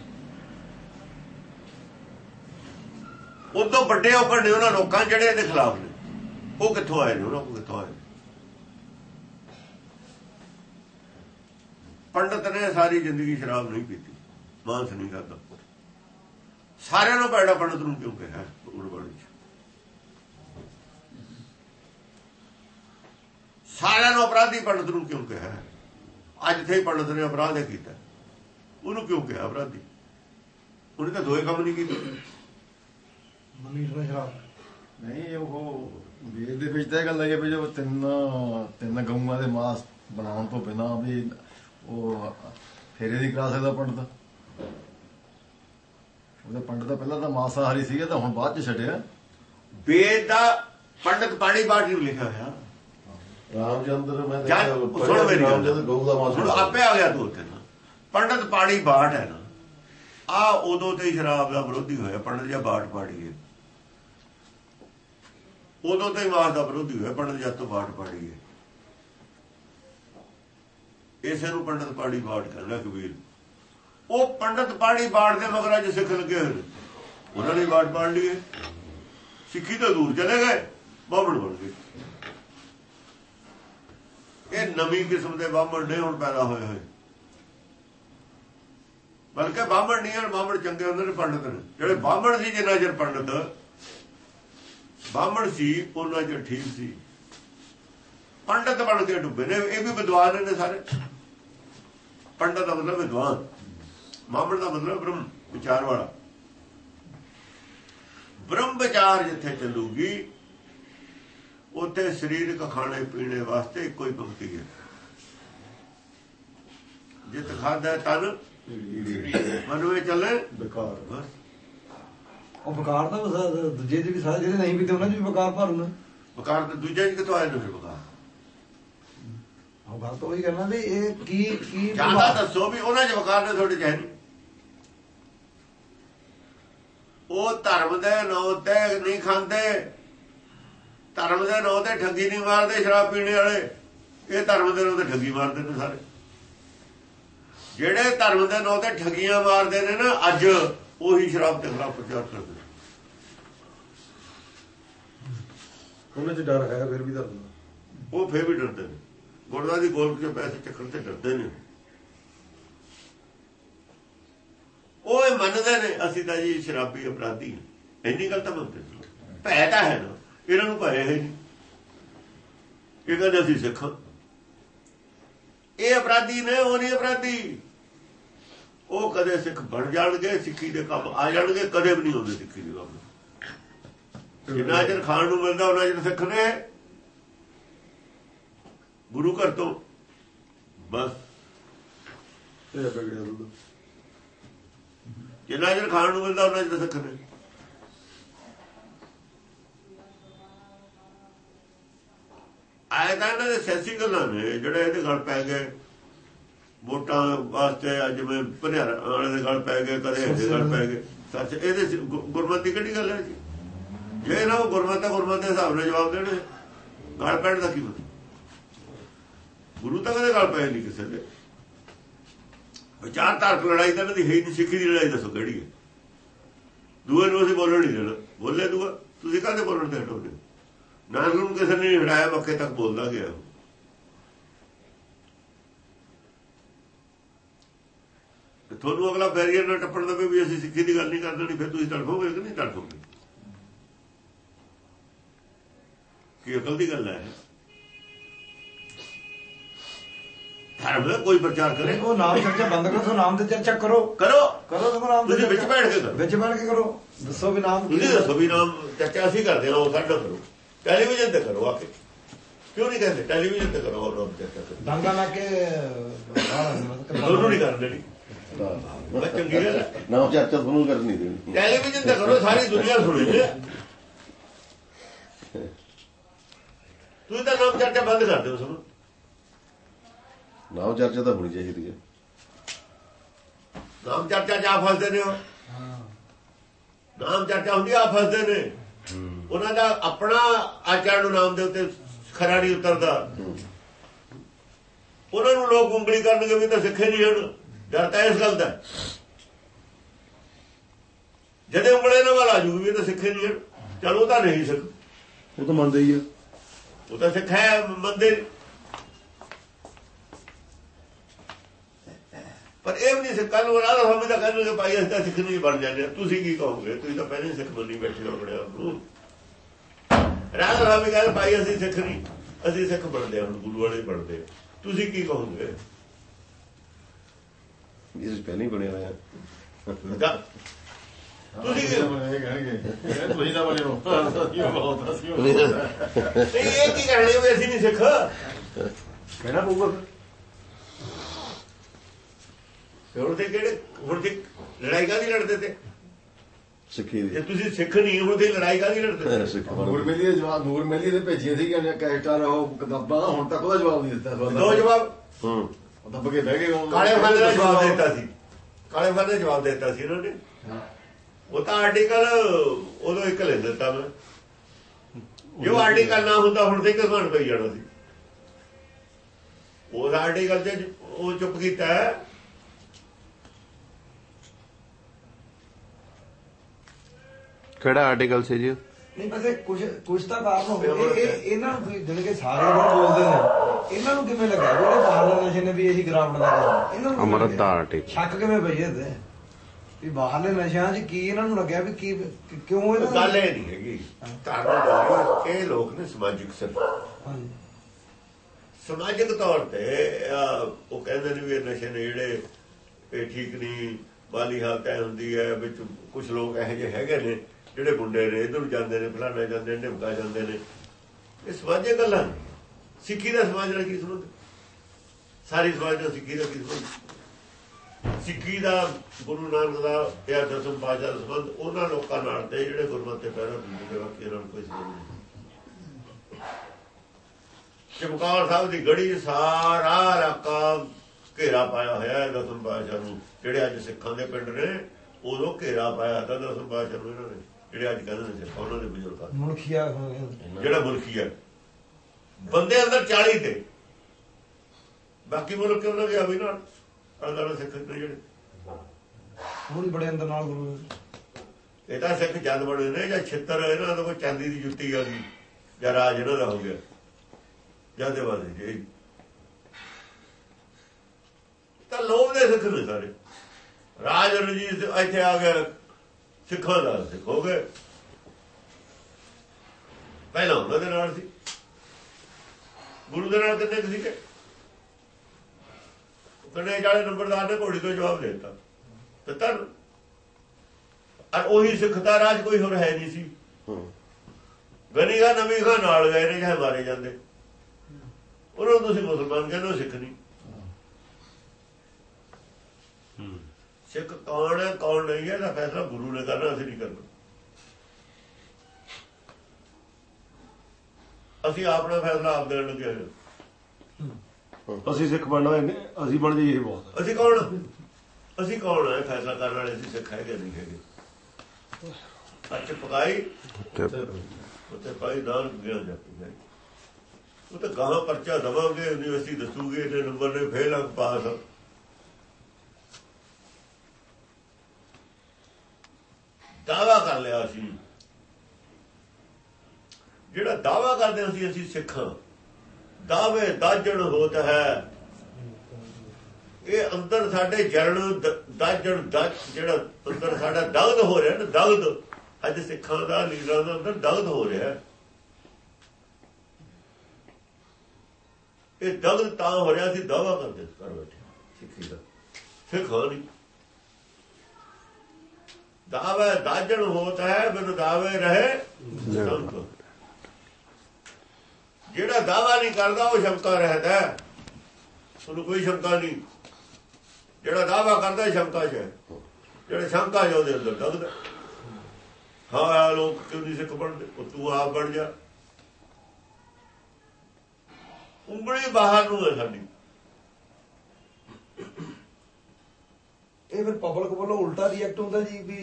ਉਦੋਂ ਵੱਡੇ ਔਗਣ ਨੇ ਉਹਨਾਂ ਲੋਕਾਂ ਜਿਹੜੇ ਇਹਦੇ ਖਿਲਾਫ ਨੇ। ਉਹ ਕਿੱਥੋਂ ਆਏ ਨੇ? ਉਹਨਾਂ ਕੋਲ ਕਿੱਥੋਂ ਆਏ ਪੰਡਤ ਨੇ ਸਾਰੀ ਜ਼ਿੰਦਗੀ ਸ਼ਰਾਬ ਨਹੀਂ ਪੀਤੀ ਮਾਂਸ ਨਹੀਂ ਖਾਦਾ ਸਾਰਿਆਂ ਨੂੰ ਪੈੜਾ ਪੰਡਤ ਨੂੰ ਕਿਉਂ ਕਿਹਾ ਗੁਰਬਾਣੀ ਚ ਸਾਰਿਆਂ ਨੂੰ ਅਪਰਾਧੀ ਪੰਡਤ ਨੂੰ ਕਿਉਂ ਕਿਹਾ ਅੱਜ ਤੇ ਪੰਡਤ ਨੇ ਅਪਰਾਧ ਕੀਤਾ। ਉਹਨੂੰ ਕਿਉਂ ਕਿਹਾ? ਅਪਰਾਧੀ। ਉਹਨੇ ਤਾਂ ਦੋਏ ਕੰਮ ਨਹੀਂ ਕੀਤੇ। ਮਨੀਸ਼ ਨੇ ਸ਼ਰਾਬ ਨਹੀਂ ਉਹ ਵੇਦ ਦੇ ਵਿੱਚ ਤਾਂ ਇਹ ਗੱਲ ਹੈ ਵੀ ਜੋ ਤਿੰਨ ਤਿੰਨ ਗਊਆਂ ਦੇ ਮਾਸ ਬਣਾਉਣ ਤੋਂ ਬਿਨਾ ਵੀ ਉਹ ਫੇਰੇ ਦੀ ਕਰਾ ਸਕਦਾ ਪੰਡਤ। ਉਹਦੇ ਪੰਡਤ ਤਾਂ ਪਹਿਲਾਂ ਤਾਂ ਮਾਸਾਹਾਰੀ ਸੀਗਾ ਤਾਂ ਹੁਣ ਬਾਅਦ ਚ ਛੱਡਿਆ। ਵੇਦ ਦਾ ਪੰਡਤ ਪਾਣੀ ਬਾਟ ਨੂੰ ਲਿਖਿਆ ਹੋਇਆ? ਰਾਮਚੰਦਰ ਮੈਂ ਦੇਖਿਆ ਸੁਣ ਮੇਰੀ ਗੱਲ। ਰਾਮਚੰਦਰ ਗਊ ਦਾ ਮਾਸ ਹੁਣ ਆਪੇ ਆ ਗਿਆ ਤੂੰ ਉੱਥੇ ਪੰਡਤ ਪਾਣੀ ਬਾਟ ਹੈ ਨਾ ਆ ਉਦੋਂ ਤੇ ਸ਼ਰਾਬ ਦਾ ਵਿਰੋਧੀ ਹੋਇਆ, ਪੰਡਤ ਜਾਂ ਬਾਟ ਪਾੜੀ ਉਦੋਂ ਤੇ ਮਾਸ ਦਾ ਵਿਰੋਧੀ ਹੋਇਆ, ਪੰਡਤ ਜਦ ਤੋਂ ਬਾਟ ਪਾੜੀਏ। ਇਸੇ ਨੂੰ ਪੰਡਤ ਪਾੜੀ ਬਾਟ ਕਹਿੰਦਾ ਕਬੀਰ। ਉਹ ਪੰਡਤ ਪਾੜੀ ਬਾਟ ਦੇ ਮਗਰ ਅੱਜ ਸਿੱਖ ਲੱਗੇ ਹੋਏ ਨੇ। ਉਹਨਾਂ ਨੇ ਬਾਟ ਪਾੜ ਲਈ ਸਿੱਖੀ ਤੋਂ ਦੂਰ ਚਲੇ ਗਏ, ਬਾਹਮਣ ਬਣ ਗਏ। ਇਹ ਨਵੀਂ ਕਿਸਮ ਦੇ ਬਾਹਮਣ ਨੇ ਹੁਣ ਪੈਦਾ ਹੋਏ ਹੋਏ। ਬਲਕਿ ਬਾਹਮਣ ਨਹੀਂ ਹਨ, ਬਾਹਮਣ ਚੰਗੇ ਹੁੰਦੇ ਨੇ, ਪੰਡਤ ਨੇ। ਜਿਹੜੇ ਬਾਹਮਣ ਸੀ, ਜਿੰਨਾ ਚਿਰ ਪੰਡਤ, ਬਾਹਮਣ ਸੀ, ਉਹਨਾਂ ਚਿਰ ਠੀਕ ਸੀ। ਪੰਡਤ ਬਣ ਕੇ ਡੁੱਬੇ ਨੇ, ਇਹ ਵੀ ਵਿਦਵਾਨ ਨੇ ਸਾਰੇ। ਪੰਡਤ ਦਾ ਮਤਲਬ ਵਿਦਵਾਨ, ਬਾਹਮਣ ਦਾ ਮਤਲਬ ਬ੍ਰਹਮ, ਵਿਚਾਰ ਵਾਲਾ। ਬ੍ਰਹਮ ਵਿਚਾਰ ਜਿੱਥੇ ਚੱਲੂਗੀ, ਉੱਥੇ ਸਰੀਰਕ ਖਾਣੇ ਪੀਣੇ ਵਾਸਤੇ ਇੱਕੋ ਹੀ ਪੰਕਤੀ ਹੈ। ਜਿਤ ਖਾਦਾ ਤਨ ਮਨਵੇ ਚੱਲੇ ਬੇਕਾਰ ਬਸ। ਉਹ ਬਕਾਰ ਦਾ ਵਸਾ- ਦੂਜੇ ਦੇ ਵੀ ਸਾਰੇ ਜਿਹੜੇ ਨਹੀਂ ਪੀਤੇ ਉਹਨਾਂ 'ਚ ਵੀ ਬਕਾਰ ਭਰੂ ਨੇ ਬਕਾਰ ਤੇ ਦੂਜੇ ਚ ਕਿਥੋਂ ਆਏ ਨੇ ਫਿਰ ਬਕਾਰ? ਉਹ ਗੱਲ ਤਾਂ ਉਹੀ ਕਰਨਾ ਵੀ ਇਹ ਕੀ ਕੀ ਜ਼ਿਆਦਾ ਦੱਸੋ ਵੀ ਉਹਨਾਂ ਚ ਬਕਾਰ ਨੇ ਤੁਹਾਡੇ ਚ ਹੈ ਉਹ ਧਰਮ ਦੇ ਨਾਂ ਤੇ ਨਹੀਂ ਖਾਂਦੇ। ਧਰਮ ਦੇ ਨਾਂ ਤੇ ਠੱਗੀ ਨਹੀਂ ਮਾਰਦੇ ਸ਼ਰਾਬ ਪੀਣੇ ਵਾਲੇ। ਇਹ ਧਰਮ ਦੇ ਨਾਂ ਤੇ ਠੱਗੀ ਮਾਰਦੇ ਨੇ ਸਾਰੇ। ਜਿਹੜੇ ਧਰਮ ਦੇ ਨਾਂ ਤੇ ਠੱਗੀਆਂ ਮਾਰਦੇ ਨੇ ਨਾ ਅੱਜ ਉਹੀ ਸ਼ਰਾਬ ਤੇ ਖਿਲਾਫ ਪ੍ਰਚਾਰ ਕਰਦੇ। ਉਹਨਾਂ 'ਚ ਡਰ ਹੈ ਫਿਰ ਵੀ ਦਰਦ ਉਹ ਫੇਰ ਵੀ ਡਰਦੇ ਨੇ। ਗੁਰਦਾ ਦੀ ਗੋਲਕ ਚ ਪੈਸੇ ਚੱਕਣ ਤੇ ਡਰਦੇ ਨੇ। ਉਹ ਇਹ ਮੰਨਦੇ ਨੇ ਅਸੀਂ ਤਾਂ ਜੀ ਸ਼ਰਾਬੀ ਅਪਰਾਧੀ ਇੰਨੀ ਗੱਲ ਤਾਂ ਮੰਨਦੇ ਭੈ ਤਾਂ ਹੈ ਨਾ। ਇਹਨਾਂ ਨੂੰ ਭੈ ਹੈ ਇਹ ਕਹਿੰਦੇ ਅਸੀਂ ਸਿੱਖ। ਇਹ ਅਪਰਾਧੀ ਨੇ ਉਹ ਨਹੀਂ ਅਪਰਾਧੀ। ਉਹ ਕਦੇ ਸਿੱਖ ਬਣ ਜਾਣਗੇ ਸਿੱਖੀ ਦੇ ਕੰਮ ਆ ਜਾਣਗੇ ਕਦੇ ਵੀ ਨਹੀਂ ਹੁੰਦੇ ਸਿੱਖੀ ਦੇ ਕੰਮ। ਜਿੰਨਾ ਚਿਰ ਖਾਣ ਨੂੰ ਮਿਲਦਾ ਉਹਨਾਂ ਚਿਰ ਸਿੱਖ ਨੇ। ਗੁਰੂ ਘਰ ਤੋਂ ਬਸ। ਇਹ ਬਗੜਿਆ ਜਿੰਨਾ ਚਿਰ ਖਾਣ ਨੂੰ ਮਿਲਦਾ ਉਹਨਾਂ ਚਿਰ ਸਿੱਖ ਨੇ। ਆਏ ਤਾਂ ਇਹਨਾਂ ਦੇ ਸਿਆਸੀ ਗੱਲਾਂ ਨੇ, ਜਿਹੜੇ ਇਹਦੇ ਗਲ ਪੈ ਗਏ। ਵੋਟਾਂ ਵਾਸਤੇ ਅੱਜ ਮੈਂ ਭਨਿਆਰ ਵਾਲੇ ਦੇ ਗਲ ਪੈ ਗਏ, ਕਦੇ ਇਹਦੇ ਗਲ ਪੈ ਗਏ। ਸੱਚ, ਇਹਦੇ ਗੁਰਮਤਿ ਦੀ ਕਿਹੜੀ ਗੱਲ ਹੈ ਜੀ? ਜੇ ਨਾ ਉਹ ਗੁਰਮਤਿ ਗੁਰਮਤਿ ਦੇ ਹਿਸਾਬ ਨਾਲ ਜਵਾਬ ਦੇਣੇ ਗਲ ਪੈਣ ਦਾ ਕੀ ਮਤਲਬ? ਗੁਰੂ ਤਾਂ ਕਦੇ ਗਲ ਪੈ ਨਹੀਂ ਕਿਸੇ ਦੇ। ਵਿਚਾਰਧਾਰਕ ਲੜਾਈ ਤਾਂ ਇਹਨਾਂ ਦੀ ਹੈ ਨਹੀਂ, ਸਿੱਖੀ ਦੀ ਲੜਾਈ ਦੱਸੋ ਕਿਹੜੀ ਹੈ? ਦੂਏ ਨੂੰ ਅਸੀਂ ਬੋਲਣ ਨਹੀਂ ਦੇਣਾ। ਬੋਲੇ ਦੂਆ, ਤੁਸੀਂ ਕਾਹਦੇ ਬੋਲਣ ਤੇ ਹਟੋਗੇ? ਨਾਨਕ ਨੂੰ ਕਿਸੇ ਨੇ ਹਟਾਇਆ ਮੱਕੇ ਤੱਕ ਬੋਲਦਾ ਗਿਆ। ਤੁਹਾਨੂੰ ਅਗਲਾ ਬੈਰੀਅਰ ਨਾਲ ਟੱਪਣ ਦਵੇ ਵੀ ਅਸੀਂ ਸਿੱਖੀ ਦੀ ਗੱਲ ਨਹੀਂ ਕਰਦੇ ਨਹੀਂ ਫਿਰ ਤੁਸੀਂ ਤੜਫੋਗੇ ਕਿ ਨਹੀਂ ਤੜਫੋਗੇ? ਕੀ ਅਕਲ ਦੀ ਗੱਲ ਹੈ ਧਰਮ ਦਾ ਕੋਈ ਪ੍ਰਚਾਰ ਕਰੇ। ਉਹ ਨਾਮ ਚਰਚਾ ਬੰਦ ਕਰੋ ਤੁਸੀਂ ਨਾਮ ਤੇ ਚਰਚਾ ਕਰੋ। ਕਰੋ। ਕਰੋ ਤੁਸੀਂ ਨਾਮ ਤੁਸੀਂ ਵਿੱਚ। ਬੈਠ ਕੇ ਕਰੋ। ਵਿੱਚ ਬੈਠ ਕੇ ਕਰੋ। ਦੱਸੋ ਵੀ ਨਾਮ ਤੁਸੀਂ ਦੱਸੋ ਵੀ ਨਾਮ ਚਰਚਾ ਅਸੀਂ ਕਰਦੇ ਹਾਂ ਉਹ ਸਾਡਾ ਕਰੋ ਟੈਲੀਵਿਜ਼ਨ ਤੇ ਕਰੋ ਆ ਕੇ ਕਿਉਂ ਨਹੀਂ ਕਹਿੰਦੇ ਟੈਲੀਵਿਜ਼ਨ ਤੇ ਕਰੋ ਉਹ ਨਾਮ ਚਰਚਾ ਕਰੋ ਡਾਂਗਾ ਲਾ ਕੇ ਦੋਨੋਂ ਨਹੀਂ ਕਰਨ ਦੇਣੀ ਬਸ ਚੰਗੀ ਗੱਲ ਹੈ ਨਾ ਚਰਚਾ ਤੁਹਾਨੂੰ ਕਰਨੀ ਦੇਣੀ ਟੈਲੀਵਿਜ਼ਨ ਤੇ ਕਰੋ ਸਾਰੀ ਦੁਨੀਆ ਸੁਣੇ ਜੇ ਤੁਸੀਂ ਤਾਂ ਨਾਮ ਚਰਚਾ ਬੰਦ ਕਰ ਦਿਓ ਸੁਣੋ ਨਾ ਚਰਚਾ ਤਾਂ ਹੋਣੀ ਚਾਹੀਦੀ ਹੈ ਨਾਮ ਚਰਚਾ ਜਾ ਫਸਦੇ ਨੇ ਉਹ ਨਾਮ ਚਰਚਾ ਹੁੰਦੀ ਆ ਫਸਦੇ ਨੇ ਉਹਨਾਂ ਦਾ ਆਪਣਾ ਆਚਰਣ ਨੂੰ ਨਾਮ ਦੇ ਉੱਤੇ ਖਰਾ ਨਹੀਂ ਉਤਰਦਾ। ਉਹਨਾਂ ਨੂੰ ਲੋਕ ਉਂਗਲੀ ਕਰਨਗੇ ਵੀ ਤਾਂ ਸਿੱਖੇ ਨਹੀਂ ਹਨ। ਡਰ ਤਾਂ ਇਸ ਗੱਲ ਦਾ। ਜਦੇ ਉਂਗਲੇ ਨਾਲ ਆ ਜੂਗੀ ਵੀ ਤਾਂ ਸਿੱਖੇ ਨਹੀਂ ਹਨ ਚਲੋ ਤਾਂ ਨਹੀਂ ਸਿੱਖ। ਉਹ ਤਾਂ ਮੰਨਦੇ ਹੀ ਆ। ਉਹ ਤਾਂ ਸਿੱਖ ਹੈ ਮੰਦੇ ਪਰ ਇਹ ਵੀ ਨਹੀਂ ਸਿੱਖਾਂ ਨੂੰ ਰਾਧਾ ਸਵਾਮੀ ਦਾ ਕਹਿੰਦੇ ਭਾਈ ਅਸੀਂ ਤਾਂ ਸਿੱਖ ਨਹੀਂ ਬਣ ਜਾਂਦੇ। ਤੁਸੀਂ ਕੀ ਕਹੋਗੇ? ਤੁਸੀਂ ਤਾਂ ਪਹਿਲਾਂ ਹੀ ਸਿੱਖ ਬੰਨੀ ਬੈਠੇ ਹੋ ਆਪ ਨੂੰ। ਰਾਧਾ ਸਵਾਮੀ ਕਹਿੰਦੇ ਭਾਈ ਅਸੀਂ ਸਿੱਖ ਨਹੀਂ। ਅਸੀਂ ਸਿੱਖ ਬਣਦੇ ਹਾਂ ਹੁਣ ਗੁਰੂ ਵਾਲੇ ਬਣਦੇ। ਤੁਸੀਂ ਕੀ ਕਹੋਗੇ? ਇਹ ਪਹਿਲਾਂ ਹੀ ਬਣਿਆ ਹੋਇਆ। ਤੁਸੀਂ ਕੀ ਇਹ ਕਹਿਣਗੇ। ਤੁਸੀਂ ਤਾਂ ਬਣੇ ਹੋ। ਬਹੁਤ ਅਸੀਂ ਇਹ ਕੀ ਕਹਿਣੇ ਅਸੀਂ ਨਹੀਂ ਸਿੱਖ? ਕਹਿਣਾ ਪਊਗਾ। ਫਿਰ ਹੁਣ ਤੇ ਕਿਹੜੇ ਹੁਣ ਤੇ ਲੜਾਈ ਕਾਹਦੀ ਲੜਦੇ ਤੇ? ਸਿੱਖੀ ਜੇ ਦੀ ਤੁਸੀਂ ਸਿੱਖ ਨਹੀਂ ਹੋ ਤੇ ਲੜਾਈ ਕਾਹਦੀ ਲੜਦੇ ਸਿੱਖ ਨੂਰ ਮੇਲੀ ਜਵਾਬ ਨੂਰ ਮੇਲੀ ਦੇ ਭੇਜੀਆਂ ਸੀ ਕਿ ਕੈਸਟਾਂ ਰਹੋ ਕਿਤਾਬਾਂ ਹੁਣ ਤੱਕ ਉਹਦਾ ਜਵਾਬ ਨਹੀਂ ਦਿੱਤਾ ਦੋ। ਜਵਾਬ। ਹੂੰ। ਉਹ ਦੱਬ ਕੇ ਬਹਿ ਗਏ। ਕਾਲੇ ਫਲ ਦਾ ਜਵਾਬ ਦਿੱਤਾ ਸੀ। ਕਾਲੇ ਫਲ ਦਾ ਜਵਾਬ ਦਿੱਤਾ ਸੀ ਇਹਨਾਂ ਨੇ। ਉਹ ਤਾਂ ਆਰਟੀਕਲ ਉਦੋਂ ਇੱਕ ਲੈ ਦਿੱਤਾ ਮੈਂ। ਜੋ ਆਰਟੀਕਲ ਨਾ ਹੁੰਦਾ ਹੁਣ ਤੇ ਕਿਸਾਨ ਪਈ ਜਾਣਾ ਸੀ। ਉਹ ਆਰਟੀਕਲ ਤੇ ਉਹ ਚੁੱਪ ਕੀਤਾ ਕਿਹੜਾ ਆਰਟੀਕਲ ਸੀ ਜੀ? ਨਹੀਂ ਵੈਸੇ ਕੁਝ ਕੁਝ ਤਾਂ ਕਾਰਨ ਹੋਵੇ ਇਹ ਇਹ- ਇਹਨਾਂ ਨੂੰ ਜਿਹੜੇ ਕਿ ਸਾਰੇ ਲੋਕ ਬੋਲਦੇ ਨੇ ਇਹਨਾਂ ਨੂੰ ਕਿਵੇਂ ਲੱਗਾ? ਜਿਹੜੇ ਬਾਹਰਲੇ ਨਸ਼ੇ ਨੇ ਵੀ ਇਹੀ ਗਰਾਵਟ ਦਾ ਕਾਰਨ ਇਹਨਾਂ ਨੂੰ ਅਮਰਤ ਦਾ? ਆਰਟੀਕਲ ਸ਼ੱਕ ਕਿਵੇਂ ਪਈ ਇਹਦੇ ਵੀ ਬਾਹਰਲੇ ਨਸ਼ਿਆਂ 'ਚ ਕੀ ਇਹਨਾਂ ਨੂੰ ਲੱਗਿਆ ਵੀ ਕੀ ਕਿਉਂ ਇਹਨਾਂ ਨੂੰ- ਗੱਲ ਇਹ ਨਹੀਂ ਹੈਗੀ। ਧਾਰਨਾ ਦਾ ਇਹ ਲੋਕ ਨੇ ਸਮਾਜਿਕ ਸਿਰ ਹਾਂਜੀ। ਸਮਾਜਿਕ ਤੌਰ ਤੇ ਉਹ ਕਹਿੰਦੇ ਨੇ ਵੀ ਇਹ ਨਸ਼ੇ ਨੇ ਜਿਹੜੇ ਇਹ ਠੀਕ ਨਹੀਂ ਮਾਲੀ ਹਾਲਤ ਹੁੰਦੀ ਹੈ ਵਿੱਚ ਕੁਝ ਲੋਕ ਇਹੋ ਜਿਹੇ ਹੈਗੇ ਨੇ। ਜਿਹੜੇ ਮੁੰਡੇ ਨੇ, ਇਧਰ ਜਾਂਦੇ ਨੇ, ਫਲਾਣੇ ਜਾਂਦੇ ਨੇ ਢਿਮਕਾ ਜਾਂਦੇ ਨੇ। ਇਹ ਸਮਾਜਿਕ ਗੱਲਾਂ ਸਿੱਖੀ ਦਾ ਸਮਾਜ ਨਾਲ ਕੀ ਸੰਬੰਧ? ਸਾਰੀ ਸਮਾਜ ਦਾ ਸਿੱਖੀ ਦਾ ਕੀ ਸੰਬੰਧ? ਸਿੱਖੀ ਦਾ, ਗੁਰੂ ਨਾਨਕ ਦਾ ਜਾਂ ਦਸਮ ਪਾਸ਼ਾ ਦਾ ਸੰਬੰਧ, ਉਹਨਾਂ ਲੋਕਾਂ ਨਾਲ ਤੇ ਜਿਹੜੇ ਗੁਰਮਤਿ ਪੈਰਾ ਦਿੰਦੇ ਨੇ ਬਾਕੀ ਇਹਨਾਂ ਨੂੰ ਕੋਈ ਸੰਬੰਧ ਨਹੀਂ। ਚਮਕੌਰ ਸਾਹਿਬ ਦੀ ਗੜੀ 'ਚ ਸਾਰਾ ਇਲਾਕਾ ਘੇਰਾ ਪਾਇਆ ਹੋਇਆ ਹੈ ਦਸਮ ਪਾਤਸ਼ਾਹ ਨੂੰ। ਜਿਹੜੇ ਅੱਜ ਸਿੱਖਾਂ ਦੇ ਪਿੰਡ ਨੇ, ਉਦੋਂ ਘੇਰਾ ਪਾਇਆ ਤਾਂ ਦਸਮ ਪਾਤਸ਼ਾਹ ਨੂੰ ਇਹਨਾਂ ਨੇ। ਜਿਹੜੇ ਅੱਜ ਕਹਿੰਦੇ ਨੇ ਉਹਨਾਂ ਦੇ ਬਜ਼ੁਰਗਾਂ। ਮੁਲਕੀਆ ਜਿਹੜਾ ਮੁਲਕੀ ਹੈ ਬੰਦੇ ਅੰਦਰ 40 ਤੇ। ਬਾਕੀ ਮੁਲਕ ਉਹਨਾਂ ਦੇ ਅਭੀ ਨਾਲ। ਅੰਦਰ ਸਿੱਖ ਨੇ ਜਿਹੜੇ। ਹੁਣ ਬੜੇ ਅੰਦਰ ਨਾਲ ਗੁਰੂ ਇਹ ਤਾਂ ਸਿੱਖ ਜਦ ਬਣੇ ਨੇ ਜਾਂ ਛਿੱਤਰ ਇਹਨਾਂ ਦਾ ਕੋਈ ਚਾਂਦੀ ਦੀ ਜੁੱਤੀ ਆ ਗਈ ਜਾਂ ਰਾਜ ਇਹਨਾਂ ਦਾ ਹੋ ਗਿਆ। ਜਾਂਦੇ ਵਾਲੇ ਜੀ ਤਾਂ ਲੋਭ ਦੇ ਸਿੱਖ ਨੇ ਸਾਰੇ। ਰਾਜ ਰਣਜੀਤ ਇੱਥੇ ਆ ਗਿਆ। ਸਿੱਖਾਂ ਨਾਲ ਸਿੱਖ ਹੋ ਗਏ ਪਹਿਲਾਂ ਉਹਨਾਂ ਦੇ ਨਾਲ ਸੀ। ਗੁਰੂ ਦੇ ਨਾਲ ਕਿੰਨੇ ਕੁ ਸੀਗੇ? ਕਹਿੰਦੇ ਜਾਲੇ ਨੰਬਰਦਾਰ ਨੇ ਘੋੜੀ ਤੋਂ ਜਵਾਬ ਦੇ ਦਿੱਤਾ। ਤੇ ਤਾਂ ਉਹੀ ਸਿੱਖ ਦਾ ਰਾਜ ਕੋਈ ਹੋਰ ਹੈ ਨਹੀਂ ਸੀ। ਹੂੰ ਗਨੀਗਾ ਨਵੀਗਾ ਨਾਲ ਗਏ ਨੇ, ਚਾਹੇ ਮਾਰੇ ਜਾਂਦੇ। ਉਹਨਾਂ ਨੂੰ ਤੁਸੀਂ ਮੁਸਲਮਾਨ ਕਹਿੰਦੇ ਸਿੱਖ ਨਹੀਂ। ਸਿੱਖ ਕੌਣ ਹੈ ਕੌਣ ਨਹੀਂ ਹੈ ਦਾ ਫੈਸਲਾ ਗੁਰੂ ਨੇ ਕਰਨਾ ਅਸੀਂ ਨਹੀਂ ਕਰਨਾ। ਅਸੀਂ ਆਪਣਾ ਫੈਸਲਾ ਆਪ ਦੇਣ ਲੱਗੇ ਹਾਂ। ਅਸੀਂ ਸਿੱਖ ਬਣਨਾ ਹੈ ਅਸੀਂ ਬਣ ਜਾਈਏ ਇਹ ਬਹੁਤ ਅਸੀਂ ਕੌਣ? ਅਸੀਂ ਕੌਣ ਹੈ ਫੈਸਲਾ ਕਰਨ ਵਾਲੇ? ਅਸੀਂ ਸਿੱਖ ਹੈਗੇ ਨਹੀਂ ਹੈਗੇ? ਅੱਛ ਪਕਾਈ ਉੱਤੇ ਭਾਈ ਨਾਨ ਗਿਆ ਜਾਂਦੀ ਹੈ ਉਹ ਤਾਂ ਗਾਹਾਂ ਪਰਚਾ ਦਵਾਂਗੇ ਯੂਨੀਵਰਸਿਟੀ ਦੱਸੂਗੇ ਇਹਨੇ ਨੰਬਰ ਨੇ ਫੇਲ ਅੰਕ ਪਾਸ। ਦਾਵਾ ਕਰ ਲਿਆ ਸੀ ਜਿਹੜਾ ਦਾਵਾ ਕਰਦੇ ਸੀ ਅਸੀਂ ਸਿੱਖਾਂ। ਦਾਵੇ ਦਾਜਣ ਹੋਤ ਹੈ। ਇਹ ਅੰਦਰ ਸਾਡੇ ਜਰਨ ਦ- ਦਾਜਣ ਦਜ ਜਿਹੜਾ ਅੰਦਰ ਸਾਡਾ ਦਗਦ ਹੋ ਰਿਹਾ ਨਾ, ਦਗਦ। ਅੱਜ ਸਿੱਖਾਂ ਦਾ, ਲੀਡਰਾਂ ਦਾ ਅੰਦਰ ਦਗਦ ਹੋ ਰਿਹਾ। ਇਹ ਦਗਦ ਤਾਂ ਹੋ ਰਿਹਾ ਸੀ ਦਾਵਾ ਕਰਦੇ ਕਰ ਬੈਠੇ ਸਿੱਖੀ ਦਾ। ਸਿੱਖਾਂ ਨਹੀਂ। ਦਾਵੇ ਦਾਜਣ ਹੋਤ ਹੈ ਬਿਨ ਦਾਵੇ ਰਹੇ ਜਿਹੜਾ ਦਾਵਾ ਨਹੀਂ ਕਰਦਾ, ਉਹ ਸ਼ੰਕਾ ਰਹਿਦਾ ਉਹਨੂੰ ਕੋਈ ਸ਼ੰਕਾ ਨਹੀਂ। ਜਿਹੜਾ ਦਾਵਾ ਕਰਦਾ ਸ਼ੰਕਾ 'ਚ ਜਿਹੜਾ ਸ਼ੰਕਾ 'ਚ ਉਹਦੇ ਅੰਦਰ ਦਗਦਾ ਹਾਂ ਲੋਕ ਕਿਉਂ ਨਹੀਂ ਸਿੱਖ ਬਣਦੇ? ਉਹ ਤੂੰ ਆਪ ਬਣ ਜਾ। ਉਂਗਲੀ ਬਾਹਰ ਨੂੰ ਹੈ ਸਾਡੀ। ਇਹ ਫਿਰ ਪਬਲਿਕ ਵੱਲੋਂ ਉਲਟਾ ਰਿਐਕਟ ਹੁੰਦਾ ਜੀ ਵੀ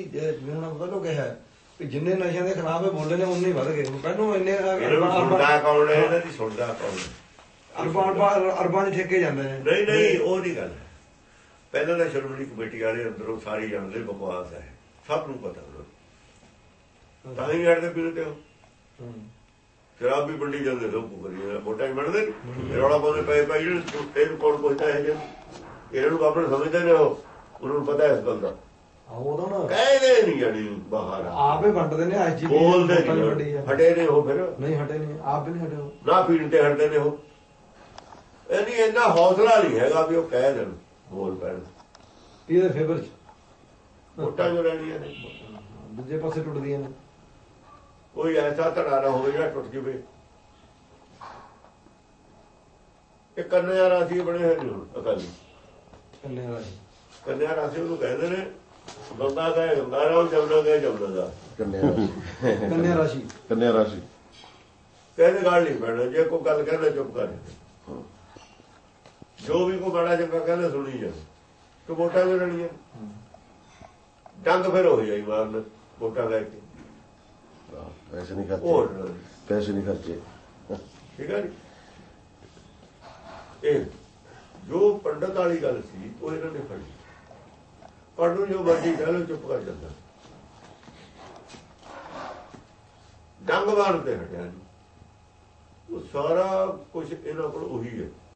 ਹੁਣ ਵੱਲੋਂ ਕਿਹਾ ਹੈ ਵੀ ਜਿੰਨੇ ਨਸ਼ਿਆਂ ਦੇ ਖਿਲਾਫ ਇਹ ਬੋਲੇ ਨੇ ਉਨੇ ਹੀ ਵਧ ਗਏ। ਪਹਿਲੋਂ ਇੰਨੇ ਇਹਨਾਂ ਨੂੰ ਸੁਣਦਾ ਕੌਣ ਹੈ ਇਹਨਾਂ ਦੀ ਸੁਣਦਾ ਕੌਣ ਹੈ? ਅਰਬਾਂ ਦੇ ਠੇਕੇ ਜਾਂਦੇ ਨੇ। ਨਹੀਂ ਨਹੀਂ ਉਹ ਨਹੀਂ ਗੱਲ ਪਹਿਲਾਂ ਤਾਂ ਸ਼੍ਰੋਮਣੀ ਕਮੇਟੀ ਵਾਲੇ ਅੰਦਰੋਂ ਸਾਰੀ ਜਾਣਦੇ ਬਕਵਾਸ ਹੈ। ਸਭ ਨੂੰ ਪਤਾ ਉਹਨਾਂ ਨੂੰ। ਤਾਂ ਹੀ ਪੀਂਦੇ ਹੋ। ਹੂੰ। ਸ਼ਰਾਬ ਵੀ ਵੰਡੀ ਜਾਂਦੇ ਲੋਕ ਕਰੀਏ ਵੋਟਾਂ ਹੀ ਨੇ। ਰੌਲਾ ਪਾਉਂਦੇ ਪਏ ਪਏ ਜਿਹੜੇ ਇਹਨੂੰ ਕੌਣ ਪੁੱਛਦਾ ਹੈ ਜੀ ਇਹਨਾਂ ਨੂੰ ਆਪਣੇ ਸਮਝਦੇ ਨੇ ਉਹ। ਉਹਨਾਂ ਨੂੰ ਪਤਾ ਇਸ ਗੱਲ ਦਾ। ਉਦੋਂ ਨਾ ਕਹਿੰਦੇ ਨਹੀਂ ਜਾਣੀ ਬਾਹਰ ਆਪ ਵੰਡਦੇ ਨੇ ਐਸਜੀ ਬੋਲਦੇ ਨਹੀਂ ਹਟੇ ਨੇ ਉਹ ਫਿਰ। ਨਹੀਂ ਹਟੇ ਨਹੀਂ ਆਪ ਵੀ ਨਹੀਂ ਹਟੇ ਉਹ। ਨਾ ਪੀਣ ਤੇ ਹਟਦੇ ਨੇ ਉਹ। ਇਹ ਨਹੀਂ ਇੰਨਾ ਹੌਸਲਾ ਨਹੀਂ ਹੈਗਾ ਵੀ ਉਹ ਕਹਿ ਦੇਣ ਬੋਲ ਪੈਣ। ਇਹਦੇ ਫੇਵਰ ਚ। ਵੋਟਾਂ ਜੋ ਰਹਿਣੀਆਂ ਨੇ। ਦੂਜੇ ਪਾਸੇ ਟੁੱਟਦੀਆਂ ਨੇ। ਕੋਈ ਐਸਾ ਧੜਾ ਨਾ ਹੋਵੇ ਜਿਹੜਾ ਟੁੱਟ ਜਵੇ। ਇਹ ਕੰਨਿਆ ਰਾਸੀ ਬਣੇ ਹੋਏ ਨੇ ਅਕਾਲੀ। ਕੰਨੇ ਵਾਲਾ ਜੀ ਕੰਨਿਆ ਰਾਸੀ ਉਹਨੂੰ ਕਹਿੰਦੇ ਨੇ ਗੰਗਾ ਗਏ ਗੰਗਾ ਰਾਮ ਜਮਨਾ ਗਏ ਜਮਨਾ ਦਾ। ਕੰਨਿਆ ਰਾਸ਼ੀ। ਕੰਨਿਆ ਰਾਸ਼ੀ। ਕਹਿੰਦੇ ਗੱਲ ਨਹੀਂ ਪੈਣਾ ਜੇ ਕੋਈ ਗੱਲ ਕਹਿੰਦਾ ਚੁੱਪ ਕਰ ਜੋ। ਵੀ ਕੋਈ ਬੜਾ ਚੰਗਾ ਕਹਿੰਦਾ ਸੁਣੀ ਜਾ। ਕਿ ਵੋਟਾਂ ਵੀ ਲੜੀਆਂ ਡੰਗ ਫਿਰ ਹੋ ਜਾਈ ਮਾਰਨ ਵੋਟਾਂ ਲੈ ਕੇ। ਪੈਸੇ ਨਹੀਂ ਹੋਰ ਖਰਚੇ ਪੈਸੇ ਨਹੀਂ ਖਰਚੇ। ਠੀਕ ਹੈ ਜੀ? ਇਹ ਜੋ ਪੰਡਤ ਵਾਲੀ ਗੱਲ ਸੀ ਉਹ ਇਹਨਾਂ ਨੇ ਫੜੀ। ਪਰ ਜੋ ਮਰਜ਼ੀ ਕਹਿ ਲਓ, ਚੁੱਪ ਕਰ ਜਾਂਦਾ। ਡੰਗ ਮਾਰਨ ਤੇ ਹਟਿਆ ਉਹ ਸਾਰਾ ਕੁਝ ਇਹਨਾਂ ਕੋਲ ਉਹੀ ਹੈ।